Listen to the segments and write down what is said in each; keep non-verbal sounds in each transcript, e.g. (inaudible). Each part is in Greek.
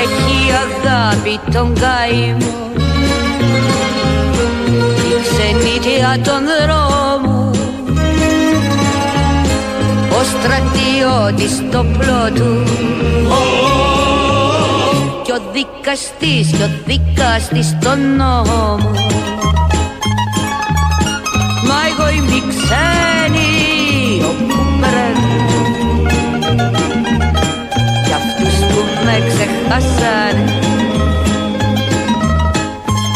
Έχει αγάπη τον καημό Η ξενίτια των δρόμων Ο στρατιώτης στο πλότου Κι ο δικαστής, κι ο δικαστής τον νόμο. Μα εγώ είμαι ξένη όπου πρέπει Κι αυτούς που με ξεχάσανε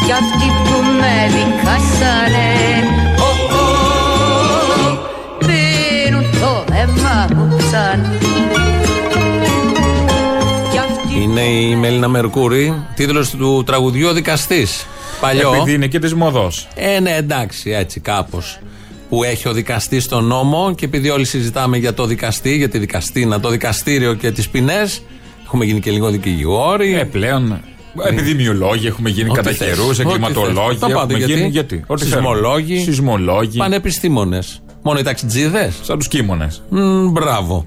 Κι αυτοί που με δικάσανε. Ω, ω, πίνουν το αίμα μου ξανά Είναι η Μελίνα Μερκούρη, τίτλος του τραγουδιού Ο Δικαστής. Παλιό. Επειδή είναι και της μοδός. Ε, ναι, εντάξει, έτσι κάπως. Που έχει ο δικαστής στον νόμο και επειδή όλοι συζητάμε για το δικαστή, για τη δικαστήνα, το δικαστήριο και τις ποινές, έχουμε γίνει και λίγο δικηγόροι. Ε, πλέον. Επιδημιολόγοι έχουμε γίνει Ό,τι κατά θες, καιρού, ό,τι εγκληματολόγοι. θες. Τα πάντα, Έχουμε γιατί; γίνει. Γιατί. Ό,τι Σεισμολόγοι. θέλουμε. Σεισμολόγοι. Πανεπιστήμονες. Μόνο οι ταξιτζίδες. Σαν τους κίμονε. μπράβο.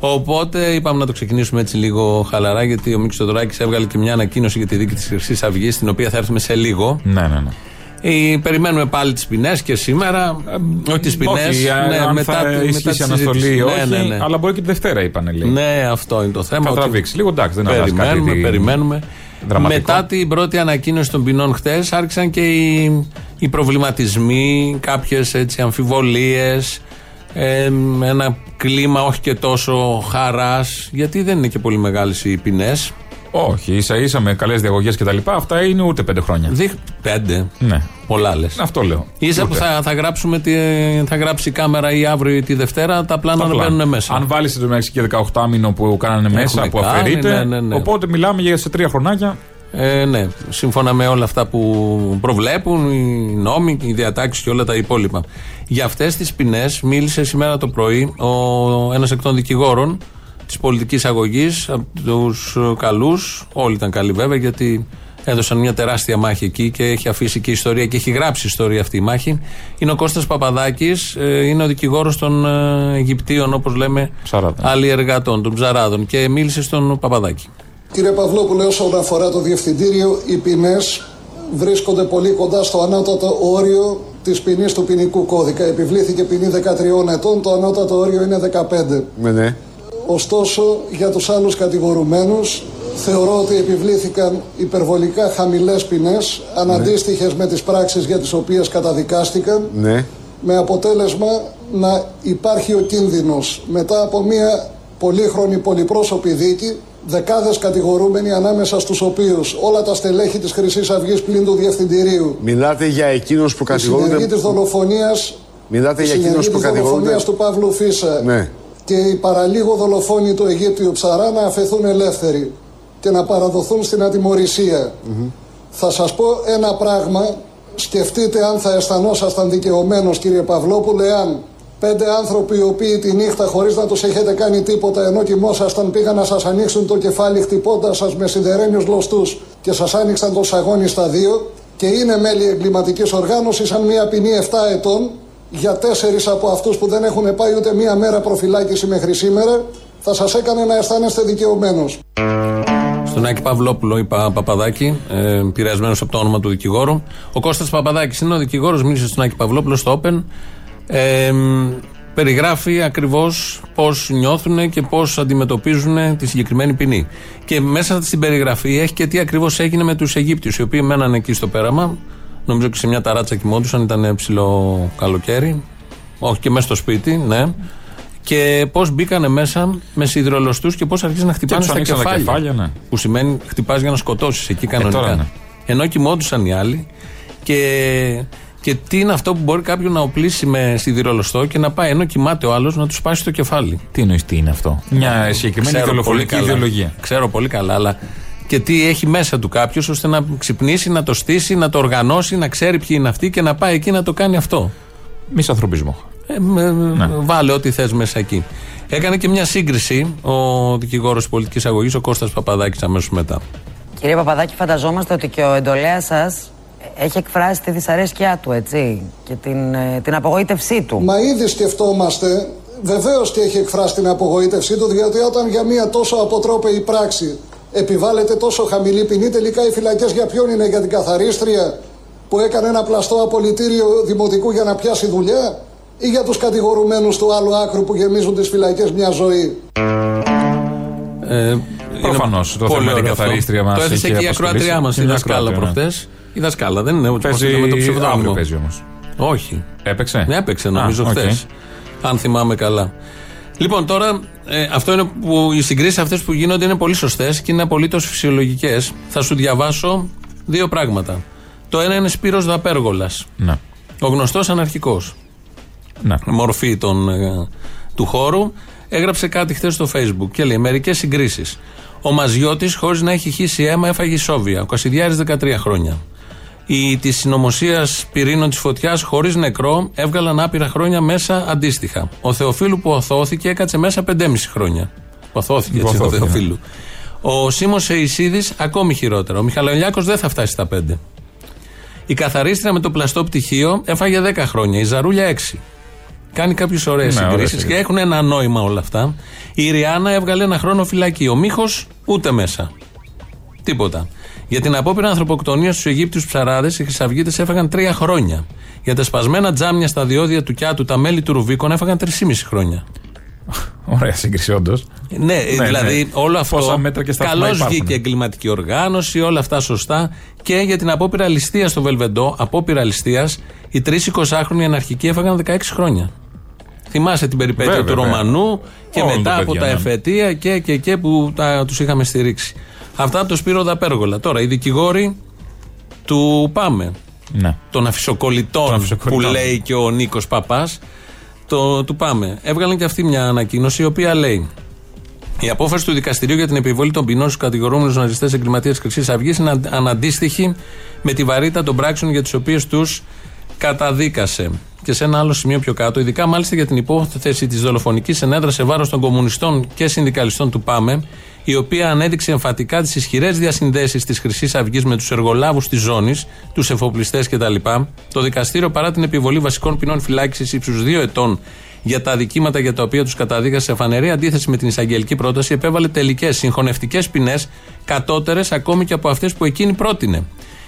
Οπότε είπαμε να το ξεκινήσουμε έτσι λίγο χαλαρά, γιατί ο Μίξος Τωδωράκη έβγαλε και μια ανακοίνωση για τη δίκη της Χρυσής Αυγής, την οποία θα έρθουμε σε λίγο. Ναι, ναι, ναι. Ε, περιμένουμε πάλι τις ποινές και σήμερα. όχι τις ποινές. Όχι, αν μετά, θα τη- μετά ισχύσει τη αναστολή συζήτηση. ή όχι. Ναι, ναι, ναι. Αλλά μπορεί και τη Δευτέρα είπανε λέει. Ναι, αυτό είναι το θέμα. Θα ότι τραβήξει. Λίγο εντάξει, δεν αλλάζει κάτι. Περιμένουμε, τι- περιμένουμε. δραματικό. Μετά την πρώτη ανακοίνωση των ποινών χτες, άρχισαν και οι, οι προβληματισμοί, κάποιες αμφιβολίες, ένα κλίμα όχι και τόσο χαράς, γιατί δεν είναι και πολύ μεγάλες οι ποινές. Όχι, ίσα ίσα με καλές διαγωγές κτλ. Αυτά είναι ούτε πέντε χρόνια. Δείχ... Πέντε. Ναι. Πολλά λες. Αυτό λέω. σα που Ούτε. θα, θα, γράψουμε τη, θα γράψει η κάμερα ή αύριο ή τη Δευτέρα, τα πλάνα Τα να πλάνα. μπαίνουν μέσα. Αν βάλει το μεταξύ και 18 μήνο που κάνανε μέσα, που κάνει, αφαιρείται. ναι, ναι, ναι. Οπότε μιλάμε για σε τρία χρονάκια. Ε, ναι, σύμφωνα με όλα αυτά που προβλέπουν οι νόμοι, οι διατάξεις και όλα τα υπόλοιπα. Για αυτές τις ποινές μίλησε σήμερα το πρωί ο, ένας εκ των δικηγόρων της πολιτικής αγωγής, από τους καλούς. Όλοι ήταν καλοί βέβαια, γιατί έδωσαν μια τεράστια μάχη εκεί και έχει αφήσει και ιστορία και έχει γράψει ιστορία αυτή η μάχη. Είναι ο Κώστας Παπαδάκης, ε, είναι ο δικηγόρος των ε, Αιγυπτίων, όπως λέμε, Ψαράδων. αλλιεργατών, των ψαράδων. Και μίλησε στον Παπαδάκη. Κύριε Παυλόπουλε, όσον αφορά το Διευθυντήριο, οι ποινές βρίσκονται πολύ κοντά στο ανώτατο όριο της ποινής του ποινικού κώδικα. Επιβλήθηκε ποινή 13 ετών, το ανώτατο όριο είναι 15. Ναι, ναι. Ωστόσο, για τους άλλους κατηγορουμένους, θεωρώ ότι επιβλήθηκαν υπερβολικά χαμηλές ποινές, αναντίστοιχες με τις πράξεις για τις οποίες καταδικάστηκαν, Ναι. με αποτέλεσμα να υπάρχει ο κίνδυνος μετά από μια πολύχρονη πολυπρόσωπη δίκη, δεκάδες κατηγορούμενοι ανάμεσα στους οποίους όλα τα στελέχη της Χρυσής Αυγής πλην του Διευθυντηρίου, Μιλάτε για εκείνους που η συνεργή κατηγορούνται. της δολοφονίας Μιλάτε η για συνεργή εκείνους που της κατηγορούνται. δολοφονίας του Παύλου Φίσα Ναι. και οι παραλίγο δολοφόνοι του Αιγύπτιου Ψαρά να αφαιθούν ελεύθεροι και να παραδοθούν στην ατιμορρησία. Θα σας πω ένα πράγμα, σκεφτείτε αν θα αισθανόσασταν δικαιωμένος κύριε Παυλόπουλε, αν πέντε άνθρωποι οι οποίοι τη νύχτα χωρίς να τους έχετε κάνει τίποτα ενώ κοιμόσασταν πήγαν να σας ανοίξουν το κεφάλι χτυπώντας σας με σιδερένιους γλωστούς και σας άνοιξαν το σαγόνι στα δύο και είναι μέλη εγκληματικής οργάνωσης αν μια ποινή 7 ετών για τέσσερις από αυτούς που δεν έχουν πάει ούτε μία μέρα προφυλάκηση μέχρι σήμερα θα σας έκανε να αισθάνεστε δικαιωμένος. Στον Άκη Παυλόπουλο, είπα Παπαδάκη, ε, επηρεασμένο από το όνομα του δικηγόρου. Ο Κώστας Παπαδάκης είναι ο δικηγόρος, μίλησε στον Άκη Παυλόπουλο στο Open. Ε, περιγράφει ακριβώς πώς νιώθουν και πώς αντιμετωπίζουν τη συγκεκριμένη ποινή. Και μέσα στην περιγραφή έχει και τι ακριβώς έγινε με τους Αιγύπτιους, οι οποίοι μέναν εκεί στο πέραμα. Νομίζω και σε μια ταράτσα κοιμόντουσαν, ήταν ψηλό καλοκαίρι. Όχι και μέσα στο σπίτι, ναι. Και πώς μπήκανε μέσα με σιδηρολοστού και πώς αρχίζουν να χτυπάνε τους στα ανοίξαν τα κεφάλια. κεφάλια, ναι. Που σημαίνει χτυπάς για να σκοτώσεις εκεί κανονικά. τώρα ναι. Ενώ κοιμόντουσαν οι άλλοι. Και, και τι είναι αυτό που μπορεί κάποιον να οπλίσει με σιδηρολοστό και να πάει ενώ κοιμάται ο άλλος να τους σπάσει το κεφάλι; Τι εννοείς τι είναι αυτό; Μια συγκεκριμένη Ξέρω πολύ δολοφονική καλά. ιδεολογία. Ξέρω πολύ καλά, αλλά και τι έχει μέσα του κάποιος ώστε να ξυπνήσει, να το στήσει, να το οργανώσει, να ξέρει ποιοι είναι αυτοί και να πάει εκεί να το κάνει αυτό. Μισανθρωπισμό. Ε, με- Ναι. Βάλε ό,τι θες μέσα εκεί. Έκανε και μια σύγκριση ο δικηγόρος της πολιτικής αγωγής, ο Κώστας Παπαδάκης αμέσως μετά. Κύριε Παπαδάκη, φανταζόμαστε ότι και ο εντολέας σας έχει εκφράσει τη δυσαρέσκειά του, έτσι, και την, ε, την απογοήτευσή του. Μα ήδη σκεφτόμαστε, βεβαίως και έχει εκφράσει την απογοήτευσή του, διότι όταν για μια τόσο αποτρόπαιη πράξη επιβάλλεται τόσο χαμηλή ποινή, τελικά οι φυλακές για ποιον είναι, για την καθαρίστρια που έκανε ένα πλαστό απολυτήριο δημοτικού για να πιάσει δουλειά ή για τους κατηγορουμένους του άλλου άκρου που γεμίζουν τις φυλακές μια ζωή; Ε, Προφανώς το θέμα είναι καθαρίστρια μας. Το έθεσε και η ακροατριά μας, η δασκάλα ναι. Προχτές. Η δασκάλα δεν είναι ούτε Παίζει με το αύριο ψευδόνυμο. παίζει όμως. Όχι. Έπαιξε; Ναι, έπαιξε νομίζω Α, οκ. χθες. Αν θυμάμαι καλά. Λοιπόν, τώρα ε, αυτό είναι που οι συγκρίσεις αυτές που γίνονται είναι πολύ σωστές και είναι απολύτως φυσιολογικές. Θα σου διαβάσω δύο πράγματα. Το ένα είναι Σπύρος Δαπέργολας, Ναι. ο γνωστός αναρχικός. ναι. μορφή των, ε, του χώρου, έγραψε κάτι χθες στο Facebook και λέει: Μερικές συγκρίσεις. Ο Μαζιώτης, χωρίς να έχει χύσει αίμα, έφαγε σόβια. Ο Κασιδιάρης 13 χρόνια. Οι της συνωμοσίας πυρήνων της φωτιάς, χωρίς νεκρό, έβγαλαν άπειρα χρόνια μέσα αντίστοιχα. Ο Θεοφίλου που οθώθηκε έκατσε μέσα 5,5 χρόνια. Οθώθηκε έτσι ο Οθώθηκε, ναι. Θεοφίλου. Ο Σίμω Εϊσίδης ακόμη χειρότερα. Ο Μιχαλολιάκο δεν θα φτάσει στα 5. Η καθαρίστρια με το πλαστό πτυχίο έφαγε 10 χρόνια. Η Ζαρούλια 6. Κάνει κάποιες ωραίες Ναι, ωραίες συγκρίσεις και συγκρίσεις. έχουν ένα νόημα όλα αυτά. Η Ριάννα έβγαλε ένα χρόνο φυλακή. Ο Μίχος ούτε μέσα. Τίποτα. Για την απόπειρα ανθρωποκτονίας στους Αιγύπτιους ψαράδες, οι Χρυσαυγίτες έφαγαν τρία χρόνια. Για τα σπασμένα τζάμια στα διόδια του Κιάτου, τα μέλη του Ρουβίκον έφαγαν 3,5 χρόνια. (laughs) Ωραία σύγκριση, όντως. Ναι, δηλαδή ναι. όλο αυτό. Πόσα μέτρα και σταθμά Καλώς υπάρχουν. βγήκε εγκληματική οργάνωση, όλα αυτά σωστά. Και για την απόπειρα ληστείας στο Βελβεντό, απόπειρα ληστείας, οι τρεις 20χρονοι αναρχικοί έφαγαν 16 χρόνια. Θυμάσαι την περιπέτεια Βέβαια, του βέβαια. Ρωμανού και Όλων μετά των από τα παιδιών, ναι. εφετεία και, και, και που τους είχαμε στηρίξει. Αυτά από το Σπύρο Δαπέργολα. Τώρα, οι δικηγόροι του Πάμε, Ναι. των αφισοκολλητών, Των αφισοκολλητών. που λέει και ο Νίκος Παπάς, το, του Πάμε. Έβγαλαν και αυτή μια ανακοίνωση η οποία λέει. Η απόφαση του δικαστηρίου για την επιβολή των ποινών στους κατηγορούμενους ναζιστές εγκληματίε Χρυσής Αυγής είναι αν- αναντίστοιχη με τη βαρύτητα των πράξεων για τις οποίες τους καταδίκασε. Και σε ένα άλλο σημείο πιο κάτω, ειδικά μάλιστα για την υπόθεση της δολοφονικής ενέδρα σε βάρος των κομμουνιστών και συνδικαλιστών του ΠΑΜΕ, η οποία ανέδειξε εμφατικά τις ισχυρές διασυνδέσεις της Χρυσής Αυγής με τους εργολάβους της ζώνης, τους εφοπλιστές κτλ. Το δικαστήριο, παρά την επιβολή βασικών ποινών φυλάκισης ύψους 2 ετών για τα αδικήματα για τα οποία τους καταδίκασε σε φανερή αντίθεση με την εισαγγελική πρόταση, επέβαλε τελικές συγχωνευτικές ποινές, κατώτερες ακόμη και από αυτές που εκείνη πρότεινε.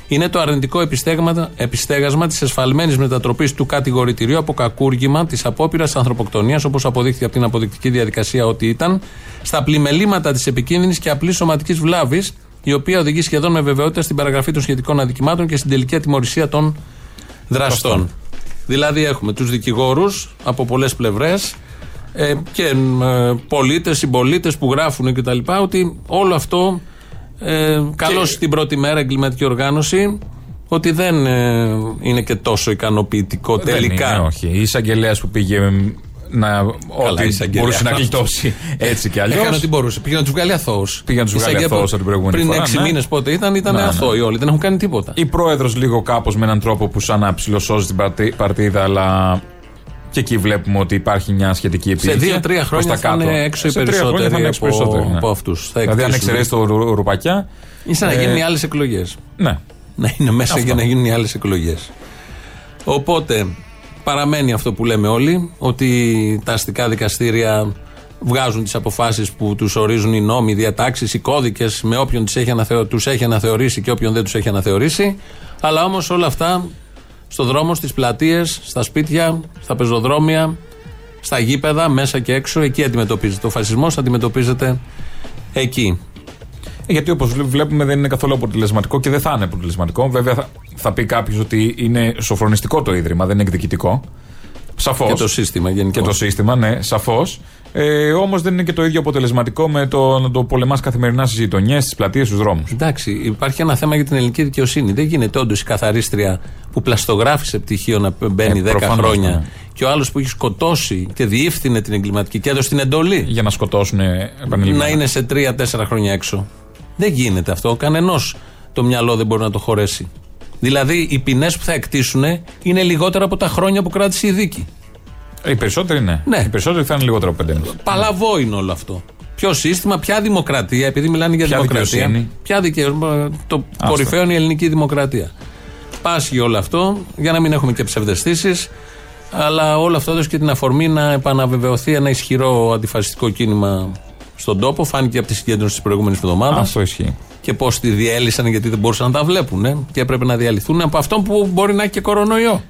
Είναι το αρνητικό επιστέγμα, επιστέγασμα της εσφαλμένης μετατροπής του κατηγορητηρίου από κακούργημα της απόπειρας ανθρωποκτονίας, όπως αποδείχθηκε από την αποδεικτική διαδικασία ότι ήταν, στα πλημελήματα της επικίνδυνης και απλής σωματικής βλάβης, η οποία οδηγεί σχεδόν με βεβαιότητα στην παραγραφή των σχετικών αδικημάτων και στην τελική ατιμορρησία των δραστών. Δηλαδή έχουμε τους δικηγόρους από πολλές πλευρές ε, και ε, πολίτες, συμπολίτες που γράφουν και τα λοιπά ότι όλο αυτό ε, καλώς την πρώτη μέρα εγκληματική οργάνωση ότι δεν ε, είναι και τόσο ικανοποιητικό τελικά. Δεν είναι, όχι. Η εισαγγελέα που πήγε μ, να. Καλά, Ό,τι εισαγγελέα. μπορούσε να γλιτώσει έτσι κι αλλιώς. Έκανε ό,τι μπορούσε. Πήγε να τους βγάλει αθώους. Πήγε να τους βγάλει αθώους την προηγούμενη Πριν φορά, έξι ναι. μήνες πότε ήταν, ήταν Ναι, ναι. αθώοι όλοι. Δεν έχουν κάνει τίποτα. Η πρόεδρος λίγο κάπως με έναν τρόπο που σαν να ψηλοσώζει την παρτι- παρτίδα, αλλά και εκεί βλέπουμε ότι υπάρχει μια σχετική Σε επίθεση. δύο-τρία χρόνια θα είναι έξω οι Σε τρία χρόνια θα περισσότεροι είναι έξω από, περισσότεροι, ναι. από αυτούς. Θα Δηλαδή, αν εκτίσουν. εξαιρέσει το ρου- ρουπακιά. Είναι σαν να ε, γίνουν οι άλλες εκλογές. Ναι. να είναι μέσα Αυτό. για να γίνουν οι άλλες εκλογές. Οπότε παραμένει αυτό που λέμε όλοι, ότι τα αστικά δικαστήρια βγάζουν τις αποφάσεις που τους ορίζουν οι νόμοι, οι διατάξεις, οι κώδικες με όποιον τους έχει, αναθεω... τους έχει αναθεωρήσει και όποιον δεν τους έχει αναθεωρήσει. Αλλά όμως όλα αυτά στο δρόμο, στις πλατείες, στα σπίτια, στα πεζοδρόμια, στα γήπεδα, μέσα και έξω, εκεί αντιμετωπίζεται. Ο φασισμός αντιμετωπίζεται εκεί. Ε, Γιατί όπως βλέπουμε δεν είναι καθόλου αποτελεσματικό και δεν θα είναι αποτελεσματικό. Βέβαια θα, θα πει κάποιος ότι είναι σοφρονιστικό το ίδρυμα, δεν είναι εκδικητικό. Σαφώς. Και το σύστημα γενικώς. Και το σύστημα, ναι, σαφώς. Ε, Όμως δεν είναι και το ίδιο αποτελεσματικό με το να το πολεμάς καθημερινά στις γειτονιές, στις πλατείες, στους δρόμους. Εντάξει, υπάρχει ένα θέμα για την ελληνική δικαιοσύνη. Δεν γίνεται όντως η καθαρίστρια που πλαστογράφησε πτυχίο να μπαίνει Ε, 10 προφανώς, χρόνια ναι. και ο άλλος που έχει σκοτώσει και διεύθυνε την εγκληματική και έδωσε την εντολή Για να σκοτώσουν επανειλημμένα. να είναι σε 3-4 χρόνια έξω. Δεν γίνεται αυτό. Κανενό το μυαλό δεν μπορεί να το χωρέσει. Δηλαδή, οι ποινές που θα εκτίσουν είναι λιγότερα από τα χρόνια που κράτησε η δίκη. Ε, Οι περισσότεροι ναι. Ναι. Οι περισσότεροι θα είναι λιγότερο από 5,5. Παλαβό είναι όλο αυτό. Ποιο σύστημα, ποια δημοκρατία, επειδή μιλάνε για Ποια δημοκρατία. δικαιοσύνη. Ποια δικαιοσύνη. Το κορυφαίο είναι η ελληνική δημοκρατία. Πάσχει όλο αυτό, για να μην έχουμε και ψευδεστήσεις. Αλλά όλο αυτό έδωσε και την αφορμή να επαναβεβαιωθεί ένα ισχυρό αντιφασιστικό κίνημα στον τόπο. Φάνηκε από τη συγκέντρωση της προηγούμενης εβδομάδας. Αυτό ισχύει. Και πώς τη διέλυσαν γιατί δεν μπορούσαν να τα βλέπουν. ε, και έπρεπε να διαλυθούν από αυτό που μπορεί να έχει και κορονοϊό.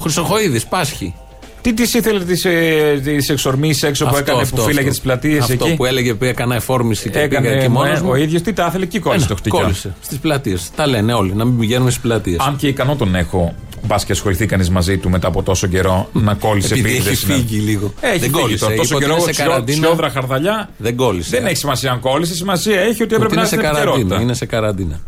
Χρυσοχοίδης, Πάσχη. Τι της ήθελε τις ε, τις εξορμήσεις έξω που έκανε που φύλαγε τις πλατείες Αυτό εκεί; που έλεγε που έκανα εφόρμηση και πήγα Έκανε εκεί μόνος. ε, ο ίδιος τι τα ήθελε εκεί κόλλησε το χτυκιό. Κόλλησε στις πλατείες. Τα λένε όλοι, να μην πηγαίνουμε στις πλατείες. Αν και ικανό τον έχω, μπας και ασχοληθεί κανείς μαζί του μετά από τόσο καιρό να κόλλησε Επειδή επίτηδε έχει στην φύγει λίγο. Έχει δεν φύγει κόλλησε. τώρα. Τόσο Είπε ότι καιρό είναι σε καραντίνα. σιόδρα χαρδαλιά. Δεν κόλλησε. Δεν έχει σημασία αν κόλλησε. Σημασία έχει ότι Ότι έπρεπε να είναι είναι σε στην καραντίνα. επικαιρότητα. Είναι σε καραντίνα.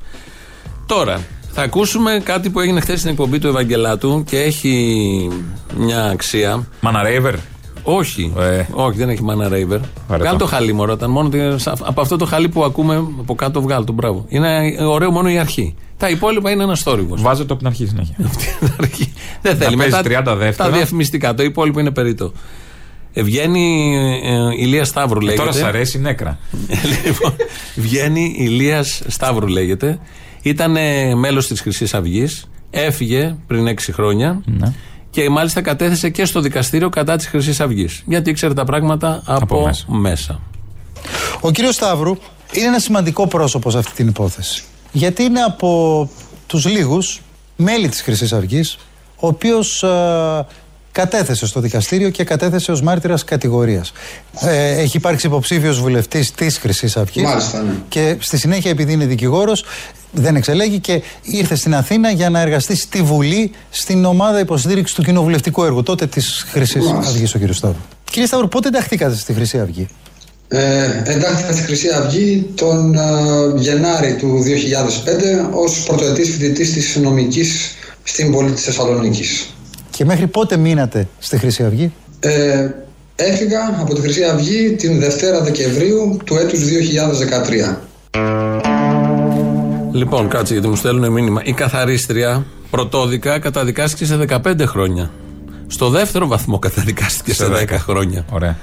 Τώρα, θα ακούσουμε κάτι που έγινε χθες στην εκπομπή του Ευαγγελάτου και έχει μια αξία. Μανα Ρέιβερ. Όχι, Ε. όχι, δεν έχει μάνα ρέιβερ. Βαρετό. Βγάλ το χαλί μωρό, ήταν μόνο τη- από αυτό το χαλί που ακούμε από κάτω βγάλ το μπράβο. Είναι ωραίο μόνο η αρχή. Τα υπόλοιπα είναι ένας θόρυβος. Βάζε το από την αρχή συνέχεια. (laughs) δεν θέλει. παίζει Μετά 30 δεύτερα. Τα διαφημιστικά. Το υπόλοιπο είναι περίτω. Ε, βγαίνει ε, Ηλίας Σταύρου λέγεται. Τώρα σ' αρέσει νέκρα. (laughs) λοιπόν, βγαίνει Ηλίας Σταύρου λέγεται. Ήταν μέλος της Χρυσής Αυγής. Έφυγε πριν 6 χρόνια. Ναι. Και μάλιστα κατέθεσε και στο δικαστήριο κατά της Χρυσής Αυγής. Γιατί ήξερε τα πράγματα από, Από μέσα. μέσα. Ο κύριος Σταύρου είναι ένα σημαντικό πρόσωπος σε αυτή την υπόθεση. Γιατί είναι από τους λίγους μέλη της Χρυσής Αυγής ο οποίος ε, κατέθεσε στο δικαστήριο και κατέθεσε ως μάρτυρας κατηγορίας. Ε, έχει υπάρξει υποψήφιος βουλευτής της Χρυσής Αυγής Μάλιστα, ναι. και στη συνέχεια επειδή είναι δικηγόρος δεν εξελέγει και ήρθε στην Αθήνα για να εργαστεί στη Βουλή στην ομάδα υποστήριξης του κοινοβουλευτικού έργου τότε της Χρυσής Μάλιστα. Αυγής ο κύριος Σταύρου. Κύριε Σταύρου, πότε ενταχθήκατε στη Χρυσή Αυγή; Ε, εντάχθηκα στη Χρυσή Αυγή τον ε, Γενάρη του 2005 ως πρωτοετής φοιτητής της νομικής στην πόλη της Θεσσαλονίκης. Και μέχρι πότε μείνατε στη Χρυσή Αυγή; Ε, έφυγα από τη Χρυσή Αυγή την Δευτέρα Δεκεμβρίου του έτους 2013. Λοιπόν, κάτσε γιατί μου στέλνουν μήνυμα. Η καθαρίστρια πρωτόδικα καταδικάστηκε σε 15 χρόνια. Στο δεύτερο βαθμό καταδικάστηκε σε 10 χρόνια. Ωραία.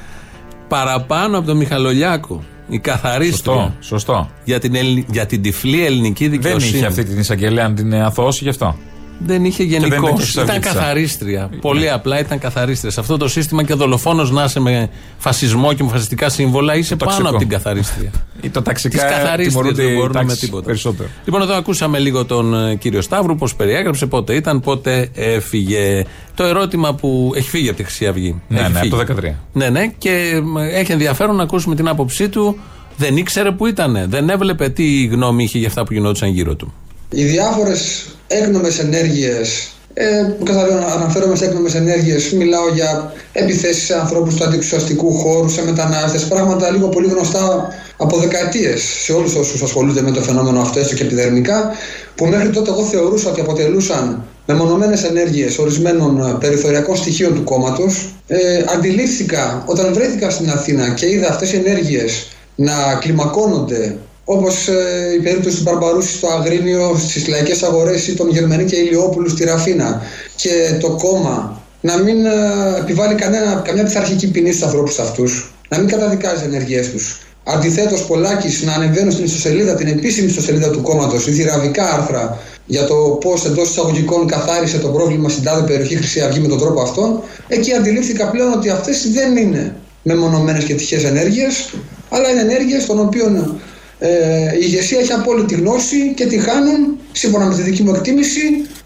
Παραπάνω από τον Μιχαλολιάκο. Η καθαρίστρια. Σωστό. Σωστό. Για την, Ελλη- για την τυφλή ελληνική Δεν δικαιοσύνη. είχε αυτή την εισαγγελέα αν την αθώώσει γι' αυτό. Δεν είχε δεν γενικώς. είναι και Ήταν Χρυσαυγίτσα. καθαρίστρια. Πολύ απλά ήταν καθαρίστρια. Σε αυτό το σύστημα και δολοφόνος να είσαι με φασισμό και με φασιστικά σύμβολα είσαι πάνω ταξικό. από την καθαρίστρια. Ή τα Τι ταξικά καθαρίστριε τιμωρούνται δεν οι μπορούν με τάξεις τίποτα. Περισσότερο. Λοιπόν, εδώ ακούσαμε λίγο τον ε, κύριο Σταύρου, πώς περιέγραψε, πότε ήταν, πότε έφυγε. Το ερώτημα που έχει φύγει από τη Χρυσή Αυγή. Ναι, Έχει ναι, φύγει. από το 13. Ναι, ναι, και μ, έχει ενδιαφέρον να ακούσουμε την άποψή του. Δεν ήξερε που ήταν. Δεν έβλεπε τι γνώμη είχε για αυτά που γινόντουσαν γύρω του. Οι διάφορες έκνομες ενέργειες ε, καθαρό αναφέρομαι σε έκνομες ενέργειες μιλάω για επιθέσεις σε ανθρώπους του αντιξουσιαστικού χώρου, σε μετανάστες πράγματα λίγο πολύ γνωστά από δεκαετίες σε όλους όσους ασχολούνται με το φαινόμενο αυτό έστω και επιδερμικά που μέχρι τότε εγώ θεωρούσα ότι αποτελούσαν μεμονωμένες ενέργειες ορισμένων ε, περιθωριακών στοιχείων του κόμματος. Ε, αντιλήφθηκα όταν βρέθηκα στην Αθήνα και είδα αυτές οι ενέργειες να κλιμακώνονται όπως ε, η περίπτωση του Μπαρμπαρούσης στο Αγρίνιο στις λαϊκές αγορές ή των Γερμανή και Ηλιόπουλου στη Ραφίνα και το κόμμα να μην ε, επιβάλλει κανένα, καμιά πειθαρχική ποινή στους ανθρώπους αυτούς να μην καταδικάζει τις ενεργειές τους. Αντιθέτως Πολάκης να ανεβαίνουν στην ιστοσελίδα, την επίσημη ιστοσελίδα του κόμματος ή θηραβικά άρθρα για το πώς εντός εισαγωγικών καθάρισε το πρόβλημα στην τάδε περιοχή Χρυσή Αυγή με τον τρόπο αυτόν εκεί αντιλήφθηκα πλέον ότι αυτές δεν είναι μεμονωμένες και τυχαίες ενέργειες αλλά είναι ενέργειες των οποίων ε, η ηγεσία έχει απόλυτη γνώση και τη χάνουν σύμφωνα με τη δική μου εκτίμηση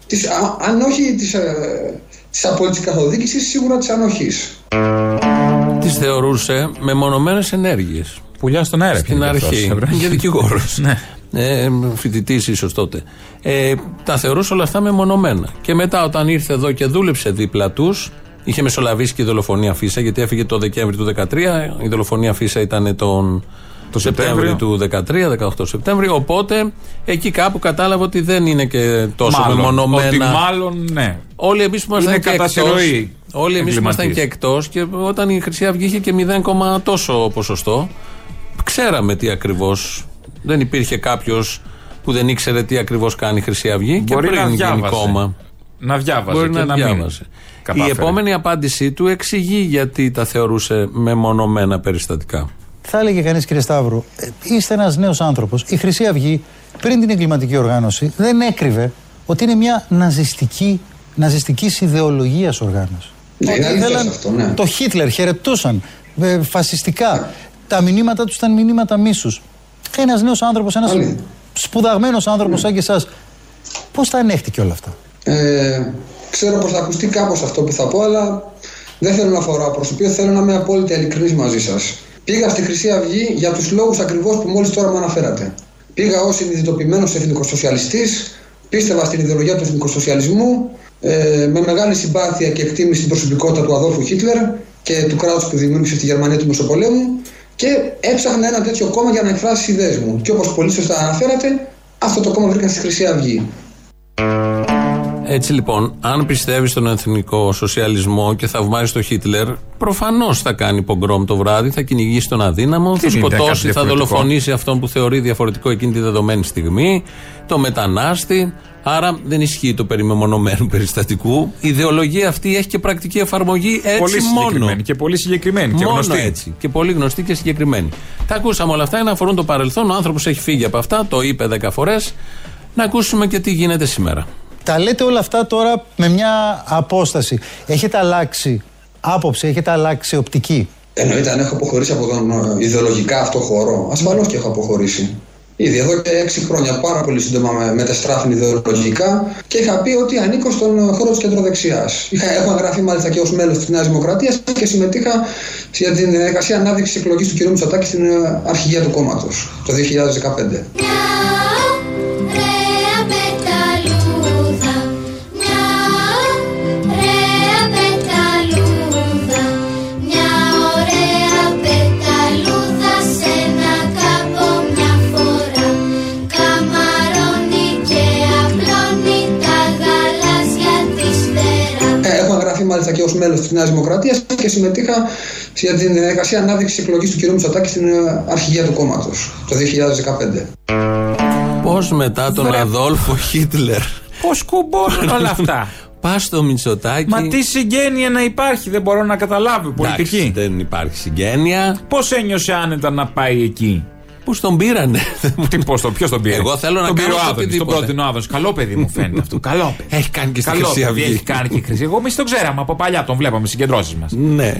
της, α, αν όχι της, ε, της απόλυτης καθοδήγησης σίγουρα της ανοχής. Τι θεωρούσε μεμονωμένες ενέργειες. Πουλιά στον αέρα. Στην πήγε αρχή. αυτός, έπρεπε. Για δικηγόρος. (laughs) Ναι. ε, Φοιτητής, ίσως τότε. Ε, τα θεωρούσε όλα αυτά μεμονωμένα. Και μετά, όταν ήρθε εδώ και δούλεψε δίπλα τους, είχε μεσολαβήσει και η δολοφονία Φίσα, γιατί έφυγε το Δεκέμβρη του 2013. Η δολοφονία Φίσα ήταν τον. Το Σεπτέμβριο Σεπτέμβριο. του 2013, 18 Σεπτέμβριο. Οπότε εκεί κάπου κατάλαβε ότι δεν είναι και τόσο Μάλλον, μεμονωμένα. Ότι μάλλον ναι. Όλοι εμείς που ήμασταν Είναι και κατά εκτός, συρροή Όλοι εμείς που ήμασταν εγκληματίες. και εκτός και όταν η Χρυσή Αυγή είχε και 0, τόσο ποσοστό, ξέραμε τι ακριβώ. Δεν υπήρχε κάποιος που δεν ήξερε τι ακριβώς κάνει η Χρυσή Αυγή Μπορεί και να πριν γίνει διάβασε. κόμμα. Να διάβαζε Μπορεί και να, να, μην διάβασε. Η κατάφερε. επόμενη απάντησή του εξηγεί γιατί τα θεωρούσε μεμονωμένα περιστατικά. Θα έλεγε κανείς, κύριε Σταύρου, ε, είστε ένας νέος άνθρωπος. Η Χρυσή Αυγή, πριν την εγκληματική οργάνωση, δεν έκρυβε ότι είναι μια ναζιστική, ναζιστική ιδεολογίας οργάνωση. Ναι, είναι αλήθεια αυτό, ναι. Το Χίτλερ χαιρετούσαν ε, φασιστικά. Τα μηνύματα τους ήταν μηνύματα μίσους. Ένας νέος άνθρωπος, ένας Αλήθεια. σπουδαγμένος άνθρωπος σαν και εσάς, πώς τα ανέχτηκε όλα αυτά; Ε, ξέρω πως θα ακουστεί κάπως αυτό που θα πω, αλλά δεν θέλω να φοράω προσωπείο, θέλω να είμαι απόλυτα ειλικρινής μαζί σας. Πήγα στη Χρυσή Αυγή για τους λόγους ακριβώς που μόλις τώρα μου αναφέρατε. Πήγα ως συνειδητοποιημένος εθνικοσοσιαλιστής, πίστευα στην ιδεολογία του εθνικοσοσιαλισμού, ε, με μεγάλη συμπάθεια και εκτίμηση στην προσωπικότητα του Αδόλφου Χίτλερ και του κράτους που δημιούργησε στη Γερμανία του Μεσοπολέμου και έψαχνα ένα τέτοιο κόμμα για να εκφράσει τις ιδέες μου. Και όπως πολύ σωστά αναφέρατε, αυτό το κόμμα βρήκα στη Χρυσή Αυγή. Έτσι λοιπόν, αν πιστεύεις στον εθνικό σοσιαλισμό και θαυμάζεις τον Χίτλερ, προφανώς θα κάνει πογκρόμ το βράδυ, θα κυνηγήσει τον αδύναμο, θα γίνεται κάτι σκοτώσει, θα διαφορετικό. δολοφονήσει αυτόν που θεωρεί διαφορετικό εκείνη τη δεδομένη στιγμή, το μετανάστη. Άρα δεν ισχύει το περί μεμονωμένου περιστατικού. Η ιδεολογία αυτή έχει και πρακτική εφαρμογή έτσι πολύ μόνο. συγκεκριμένη και πολύ συγκεκριμένη και Μόνο γνωστή. έτσι. Και πολύ γνωστή και συγκεκριμένη. Τα ακούσαμε όλα αυτά για να αφορούν το παρελθόν. Ο άνθρωπος έχει φύγει από αυτά, το είπε 10 φορές. Να ακούσουμε και τι γίνεται σήμερα. Τα λέτε όλα αυτά τώρα με μια απόσταση. Έχετε αλλάξει άποψη, έχετε αλλάξει οπτική; Εννοείται αν έχω αποχωρήσει από τον ε, ιδεολογικά αυτό χώρο. Ασφαλώς και έχω αποχωρήσει. Ήδη εδώ και έξι χρόνια πάρα πολύ σύντομα με μετεστράφην ιδεολογικά και είχα πει ότι ανήκω στον ε, χώρο της κεντροδεξιάς. Έχω εγγραφεί μάλιστα και ως μέλος της Νέας Δημοκρατίας και συμμετείχα για την διαδικασία ανάδειξη εκλογής του κ. Μητσοτάκη στην ε, αρχηγία του κόμματος το 2015. Της Νέας Δημοκρατίας και συμμετείχα για την διαδικασία ανάδειξης εκλογής του κ. Μητσοτάκη στην ε, αρχηγία του κόμματος το 2015. Πώς μετά τον Αδόλφο Χίτλερ Πώς κουμπώνουν όλα (laughs) αυτά; πας στο Μητσοτάκι. Μα τι συγγένεια να υπάρχει, δεν μπορώ να καταλάβω. Εντάξει, Πολιτική. δεν υπάρχει συγγένεια. Πώς ένιωσε άνετα να πάει εκεί; Πώ τον πήρανε; Τι πώς το, ποιο τον πήρε; Εγώ θέλω να τον κάνω πήρε ο το Άδωνης, τον οτιδήποτε. πρότεινε ο Άδωνης. Καλό παιδί μου φαίνεται αυτό. Καλό παιδί. (laughs) Έχει κάνει και στη Καλό Χρυσή παιδί Αυγή. έχει κάνει και η Χρυσή. Εγώ εμείς τον ξέραμε από παλιά, τον βλέπαμε στις συγκεντρώσεις μας. Ναι.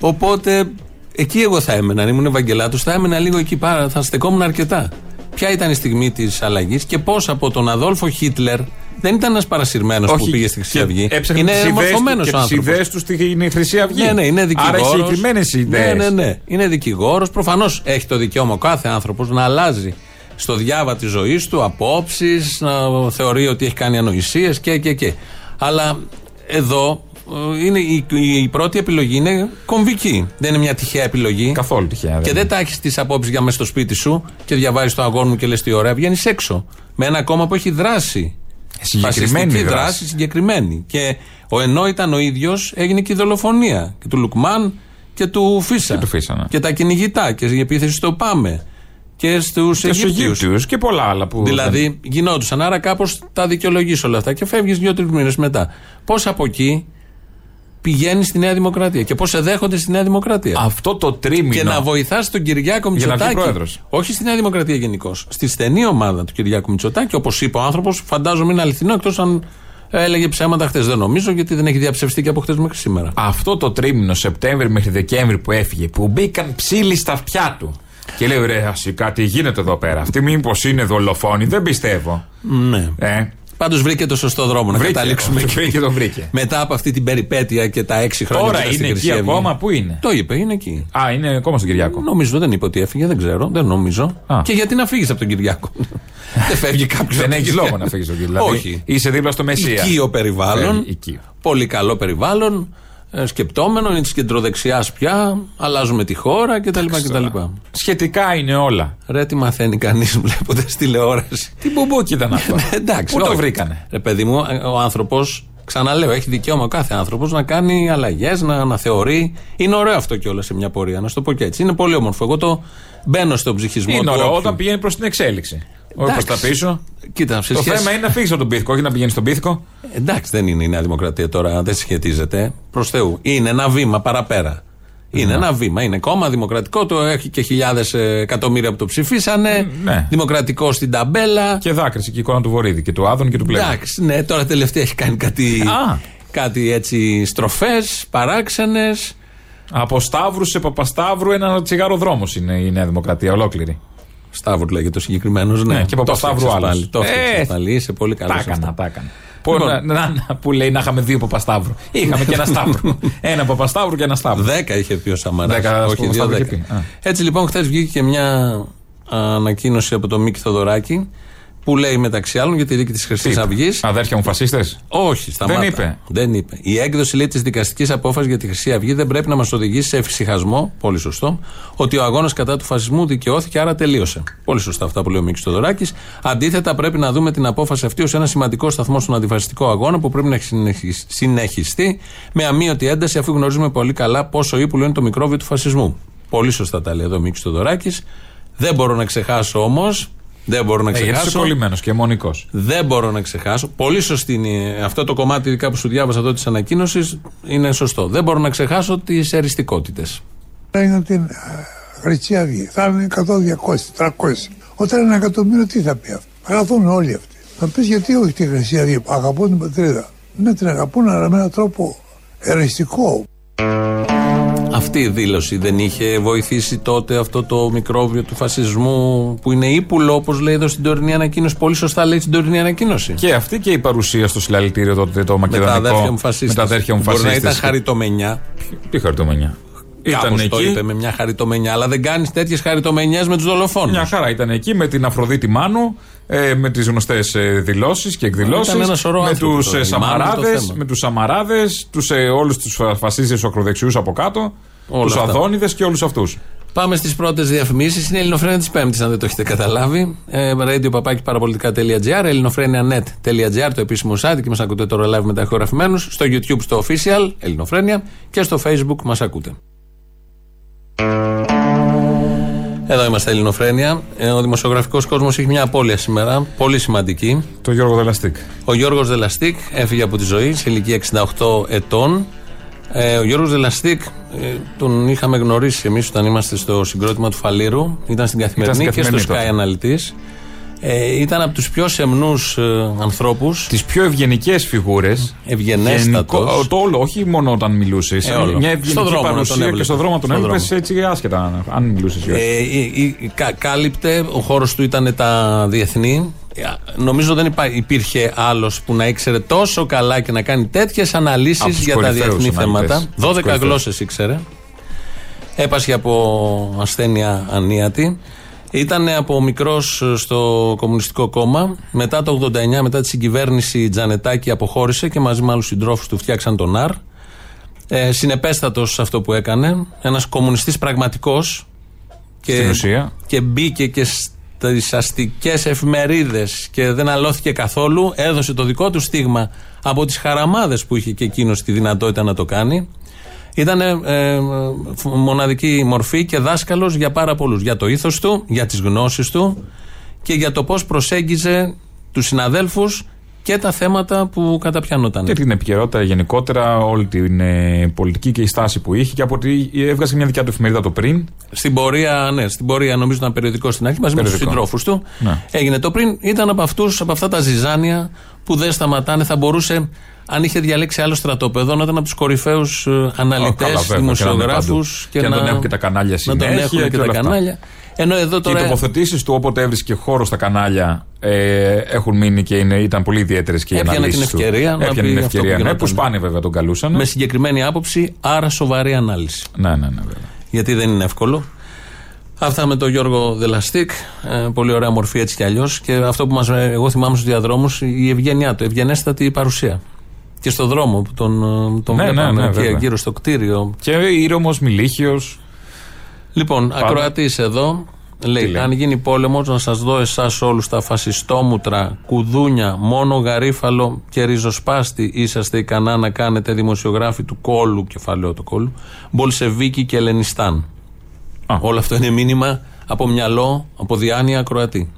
Οπότε εκεί εγώ θα έμενα. Αν ήμουν Ευαγγελάτος, θα έμενα λίγο εκεί πάρα. Θα στεκόμουν αρκετά. Ποια ήταν η στιγμή της αλλαγής και πώς από τον Αδόλφο Χίτλερ δεν ήταν ένας παρασυρμένος που πήγε στη Χρυσή Αυγή. Είναι μορφωμένο και τις άνθρωπος. ιδέες τους στην Χρυσή Αυγή. Ναι, ναι, είναι δικηγόρο. Άρα έχει συγκεκριμένες ιδέες. Ναι, ναι, ναι. Είναι δικηγόρος. Προφανώς έχει το δικαίωμα ο κάθε άνθρωπος να αλλάζει στο διάβα της ζωής του απόψεις, να θεωρεί ότι έχει κάνει ανοησίες και, και, και. Αλλά εδώ ε, είναι η, η, η πρώτη επιλογή είναι κομβική. Δεν είναι μια τυχαία επιλογή. Καθόλου τυχαία. Και δεν τα έχεις τις απόψεις για μέσα στο σπίτι σου και διαβάζεις το αγόρι μου και λες τι ωραία. Βγαίνεις έξω. Με ένα κόμμα που έχει δράση. Συγκεκριμένη Φασιστική δράση. δράση, συγκεκριμένη. Και ο ενώ ήταν ο ίδιος, έγινε και η δολοφονία. Και του Λουκμάν και του Φίσα. Και του Φίσα, ναι. Και τα κυνηγητά. Και η επίθεση στο Πάμε. Και στους Και στους Αιγύπτιους. Αιγύπτιους και πολλά άλλα που. Δηλαδή γινόντουσαν. Άρα κάπως τα δικαιολογείς όλα αυτά και φεύγεις δύο-τρεις μήνες μετά. Πώς από εκεί πηγαίνει στη Νέα Δημοκρατία και πώς σε δέχονται στη Νέα Δημοκρατία. Αυτό το τρίμηνο. Και να βοηθάς τον Κυριάκο Για να βγει Μητσοτάκη. πρόεδρος. Όχι στη Νέα Δημοκρατία γενικώς. Στη στενή ομάδα του Κυριάκου Μητσοτάκη, όπως είπε ο άνθρωπος, φαντάζομαι είναι αληθινό, εκτός αν έλεγε ψέματα χθες. Δεν νομίζω, γιατί δεν έχει διαψευστεί και από χθες μέχρι σήμερα. Αυτό το τρίμηνο Σεπτέμβρη μέχρι Δεκέμβρη που έφυγε, που μπήκαν ψήλοι στα αυτιά του. Και λέει, ρε, ασύ, κάτι γίνεται εδώ πέρα. Αυτή μήπως είναι δολοφόνη, δεν πιστεύω. Ναι. Ε, Πάντως βρήκε το σωστό δρόμο να Βρήκε, καταλήξουμε το (laughs) εκεί. βρήκε, το βρήκε. Μετά από αυτή την περιπέτεια και τα έξι χρόνια Τώρα που ήταν στη είναι Χρυσή εκεί Αυγή. ακόμα, πού είναι; Το είπε, είναι εκεί. Α, είναι ακόμα στον Κυριάκο. Νομίζω δεν είπε ότι έφυγε, δεν ξέρω, δεν νομίζω. Α. Και γιατί να φύγεις από τον Κυριάκο; (laughs) δεν φεύγει κάποιος. Δεν έχει λόγο να φύγεις στον Κυριάκο. Δηλαδή, Όχι. Είσαι δίπλα στο Μεσσία. Οικείο περιβάλλον. Ε, οικείο. Πολύ καλό περιβάλλον. Ε, Σκεπτόμενο, είναι της κεντροδεξιάς πια. Αλλάζουμε τη χώρα κτλ. κτλ. Σχετικά είναι όλα. Ρε, τι μαθαίνει κανείς (laughs) βλέποντας τηλεόραση. Τι μπουμπούκι ήταν αυτό. (laughs) Εντάξει, Πού το όχι. βρήκανε; Ρε, παιδί μου, ε, ο άνθρωπος, ξαναλέω, έχει δικαίωμα ο κάθε άνθρωπος να κάνει αλλαγές, να αναθεωρεί. Είναι ωραίο αυτό κιόλας σε μια πορεία, να σου το πω και έτσι. Είναι πολύ όμορφο. Εγώ το μπαίνω στον ψυχισμό Είναι του ωραίο όποιου. όταν πηγαίνει προς την εξέλιξη. Όχι προς Εντάξει. τα πίσω. Κοίτα, σε Το σχέση... θέμα είναι να φύγεις από τον πίθηκο, όχι να πηγαίνεις στον πίθηκο. Εντάξει, δεν είναι η Νέα Δημοκρατία τώρα, δεν σχετίζεται. Προς Θεού. Είναι ένα βήμα παραπέρα. Είναι ένα βήμα. Είναι κόμμα δημοκρατικό, το έχει και χιλιάδες εκατομμύρια που το ψηφίσανε. ναι. Δημοκρατικό στην ταμπέλα. Και δάκρυσε και η εικόνα του Βορύδη και του Άδων και του Πλέον. Εντάξει, ναι, τώρα τελευταία έχει κάνει κάτι, Α. κάτι έτσι στροφές, παράξενες. Από Σταύρους σε Παπασταύρου, ένα τσιγάρο δρόμος είναι η Νέα Δημοκρατία, ολόκληρη. Σταύρου λέγεται ο συγκεκριμένος, ναι. Ναι, και Παπασταύρου Το άλλος. φτιάξες πάλι. Το Ε, φτιάξες πάλι. Είσαι πολύ καλός. Τα έκανα, τα έκανα. Που, Λοιπόν. να, να- να- που λέει να είχαμε δύο Παπασταύρου. Είχαμε και ένα Σταύρο. (laughs) ένα Παπασταύρου και ένα Σταύρο. Δέκα είχε πει ο Σαμαράς. Δέκα, ας Όχι, πούμε, δύο Σταύρο δέκα. είχε πει. Α. Έτσι λοιπόν, χθες βγήκε και μια ανακοίνωση από τον Μίκη Θοδωράκη που λέει μεταξύ άλλων για τη δίκη της Χρυσής Αυγής. Αδέρφια μου φασίστες; Όχι, σταμάτα. Δεν είπε. Δεν είπε. Η έκδοση λέει της δικαστικής απόφασης για τη Χρυσή Αυγή δεν πρέπει να μας οδηγήσει σε εφησυχασμό, πολύ σωστό, ότι ο αγώνας κατά του φασισμού δικαιώθηκε, άρα τελείωσε. Πολύ σωστά αυτά που λέει ο Μίκης Τωδωράκη. Αντίθετα, πρέπει να δούμε την απόφαση αυτή ως ένα σημαντικό σταθμό στον αντιφασιστικό αγώνα που πρέπει να συνεχισ- συνεχιστεί με αμύωτη ένταση, αφού γνωρίζουμε πολύ καλά πόσο ύπουλο είναι το μικρόβιο του φασισμού. Πολύ σωστά τα λέει εδώ ο Μίκης Τωδωράκη. Δεν μπορώ να ξεχάσω όμως. Δεν μπορώ να Ε, γιατί είσαι ξεχάσω. κολλημένος και μονικό. Δεν μπορώ να ξεχάσω. Πολύ σωστή είναι αυτό το κομμάτι, ειδικά που σου διάβασα εδώ της ανακοίνωσης, είναι σωστό. Δεν μπορώ να ξεχάσω τις εριστικότητες. είναι την ε, Χρυσή Αυγή. Θα είναι 100, 200, 300. Όταν είναι ένα εκατομμύριο, τι θα πει αυτό; Αγαπούν όλοι αυτοί. Θα πεις γιατί όχι τη Χρυσή Αυγή. Αγαπούν την πατρίδα. Ναι, την αγαπούν, αλλά με έναν τρόπο εριστικό. Αυτή η δήλωση δεν είχε βοηθήσει τότε αυτό το μικρόβιο του φασισμού που είναι ύπουλο, όπως λέει εδώ στην τωρινή ανακοίνωση. Πολύ σωστά λέει στην τωρινή ανακοίνωση. Και αυτή και η παρουσία στο συλλαλητήριο τότε το με μακεδονικό. τα αδέρφια μου φασίστε. Με τα αδέρφια μου Μπορεί να φασίστες. ήταν χαριτομενιά. Τι χαριτομενιά; Ήταν Κάπως το εκεί. είπε με μια χαριτομενιά. Αλλά δεν κάνεις τέτοιες χαριτομενιές με τους δολοφόνους. Μια χαρά ήταν εκεί με την Αφροδίτη Μάνου, ε, με τις γνωστές ε, δηλώσεις και εκδηλώσεις. Ήταν ένα σωρό Με άνθρωποι τους τώρα. ε, Η Μάνου το Σαμαράδες, θέμα. με τους Σαμαράδες, τους ε, όλους τους φασίστες, τους ακροδεξιούς από κάτω, Όλα τους αυτά. Αδόνιδε και όλους αυτούς. Πάμε στις πρώτες διαφημίσεις. Είναι η Ελληνοφρένια της Πέμπτης, αν δεν το έχετε καταλάβει. Ε, radio παπάκι παραπολιτικά.gr, ελληνοφρένια.net.gr, το επίσημο site και μας ακούτε τώρα live μεταχειογραφημένου. Στο YouTube, στο official, Ελληνοφρένια και στο Facebook μας ακούτε. Εδώ είμαστε Ελληνοφρένια. Ε, ο δημοσιογραφικός κόσμος έχει μια απώλεια σήμερα, πολύ σημαντική. Το Γιώργο Δελαστίκ. Ο Γιώργος Δελαστίκ έφυγε από τη ζωή σε ηλικία 68 ετών. Ε, ο Γιώργος Δελαστίκ ε, τον είχαμε γνωρίσει εμείς όταν είμαστε στο συγκρότημα του Φαλήρου. Ήταν στην Καθημερινή, στην και στο Καθημερινή Sky τότε. Αναλυτής. Ε, ήταν από τους πιο σεμνούς ε, ανθρώπους. Τις πιο ευγενικές φιγούρες. Ευγενέστατος. Το όλο, όχι μόνο όταν μιλούσες. Ε, όλο. Μια Στον ευγενική δρόμο να τον παρουσία και έβλεπες. στον δρόμο τον Στον έβλεπες δρόμο. έτσι άσχετα αν μιλούσες ή όχι. Ε, ε, ε, κα- κάλυπτε, ο χώρος του ήταν τα διεθνή. Ε, Νομίζω δεν υπά- υπήρχε άλλος που να ήξερε τόσο καλά και να κάνει τέτοιες Από αναλύσεις τους για τα κορυφαίους διεθνή αναλυτές. θέματα. Από τους 12 κορυφαίους. γλώσσες ήξερε. Έπασχε από ασθένεια ανίατη. Ήταν από μικρός στο Κομμουνιστικό Κόμμα. Μετά το 89, μετά τη συγκυβέρνηση Τζανετάκη, αποχώρησε και μαζί με άλλους συντρόφους του φτιάξαν τον ΑΡ. Ε, Συνεπέστατος σε αυτό που έκανε. Ένας κομμουνιστής πραγματικός. Και, Στην ουσία. και μπήκε και στις αστικές εφημερίδες και δεν αλώθηκε καθόλου. Έδωσε το δικό του στίγμα από τις χαραμάδες που είχε και εκείνος τη δυνατότητα να το κάνει. Ήταν ε, ε, μοναδική μορφή και δάσκαλος για πάρα πολλούς. Για το ήθος του, για τις γνώσεις του και για το πώς προσέγγιζε τους συναδέλφους και τα θέματα που καταπιανόταν. Και την επικαιρότητα γενικότερα, όλη την ε, πολιτική και η στάση που είχε και από ότι έβγαζε μια δικιά του εφημερίδα το πριν. Στην πορεία, ναι, στην πορεία νομίζω ήταν περιοδικό στην αρχή μαζί με τους Περιοδικό. συντρόφους του. Ναι. Έγινε το πριν. Ήταν από αυτούς, από αυτά τα ζυζάνια που δεν σταματάνε. Θα μπορούσε, αν είχε διαλέξει άλλο στρατόπεδο, να ήταν από τους κορυφαίους αναλυτές, Ω, καλά, βέβαια, και να δημοσιογράφους. είναι παντού. Και να τον έχουν και τα κανάλια Να τον συνέχεια έχουν και, και τα όλα αυτά. κανάλια. Ενώ εδώ Και οι τώρα. τοποθετήσεις του όποτε έβρισκε χώρο στα κανάλια ε, έχουν μείνει και είναι, ήταν πολύ ιδιαίτερες και οι Έπιανε αναλύσεις την του. ευκαιρία να Έπιανε πει την αυτό που ευκαιρία. Ναι, γινόταν. που σπάνια βέβαια τον καλούσαν. Με συγκεκριμένη άποψη, άρα σοβαρή ανάλυση. Ναι, ναι, ναι, βέβαια. γιατί δεν είναι εύκολο. Αυτά με τον Γιώργο Δελαστίκ. Ε, πολύ ωραία μορφή έτσι κι αλλιώς. Και αυτό που μας, ε, εγώ θυμάμαι στους διαδρόμους, η ευγένειά του, η ευγενέστατη παρουσία. Και στο δρόμο που τον, ε, τον Ναι, ναι, βλέπαμε ναι, εκεί βέβαια. γύρω στο κτίριο. Και ήρεμος, μιλίχιο. Λοιπόν, ακροατής εδώ. Λέει, λέει; αν γίνει πόλεμος, να σας δω εσάς όλους τα φασιστόμουτρα, κουδούνια, μόνο γαρίφαλο και ριζοσπάστη είσαστε ικανά να κάνετε δημοσιογράφοι του κόλου, κεφαλαίο του κόλου, Μπολσεβίκη και Ελενιστάν. Α. Όλο αυτό είναι μήνυμα από μυαλό, από διάνοια ακροατή.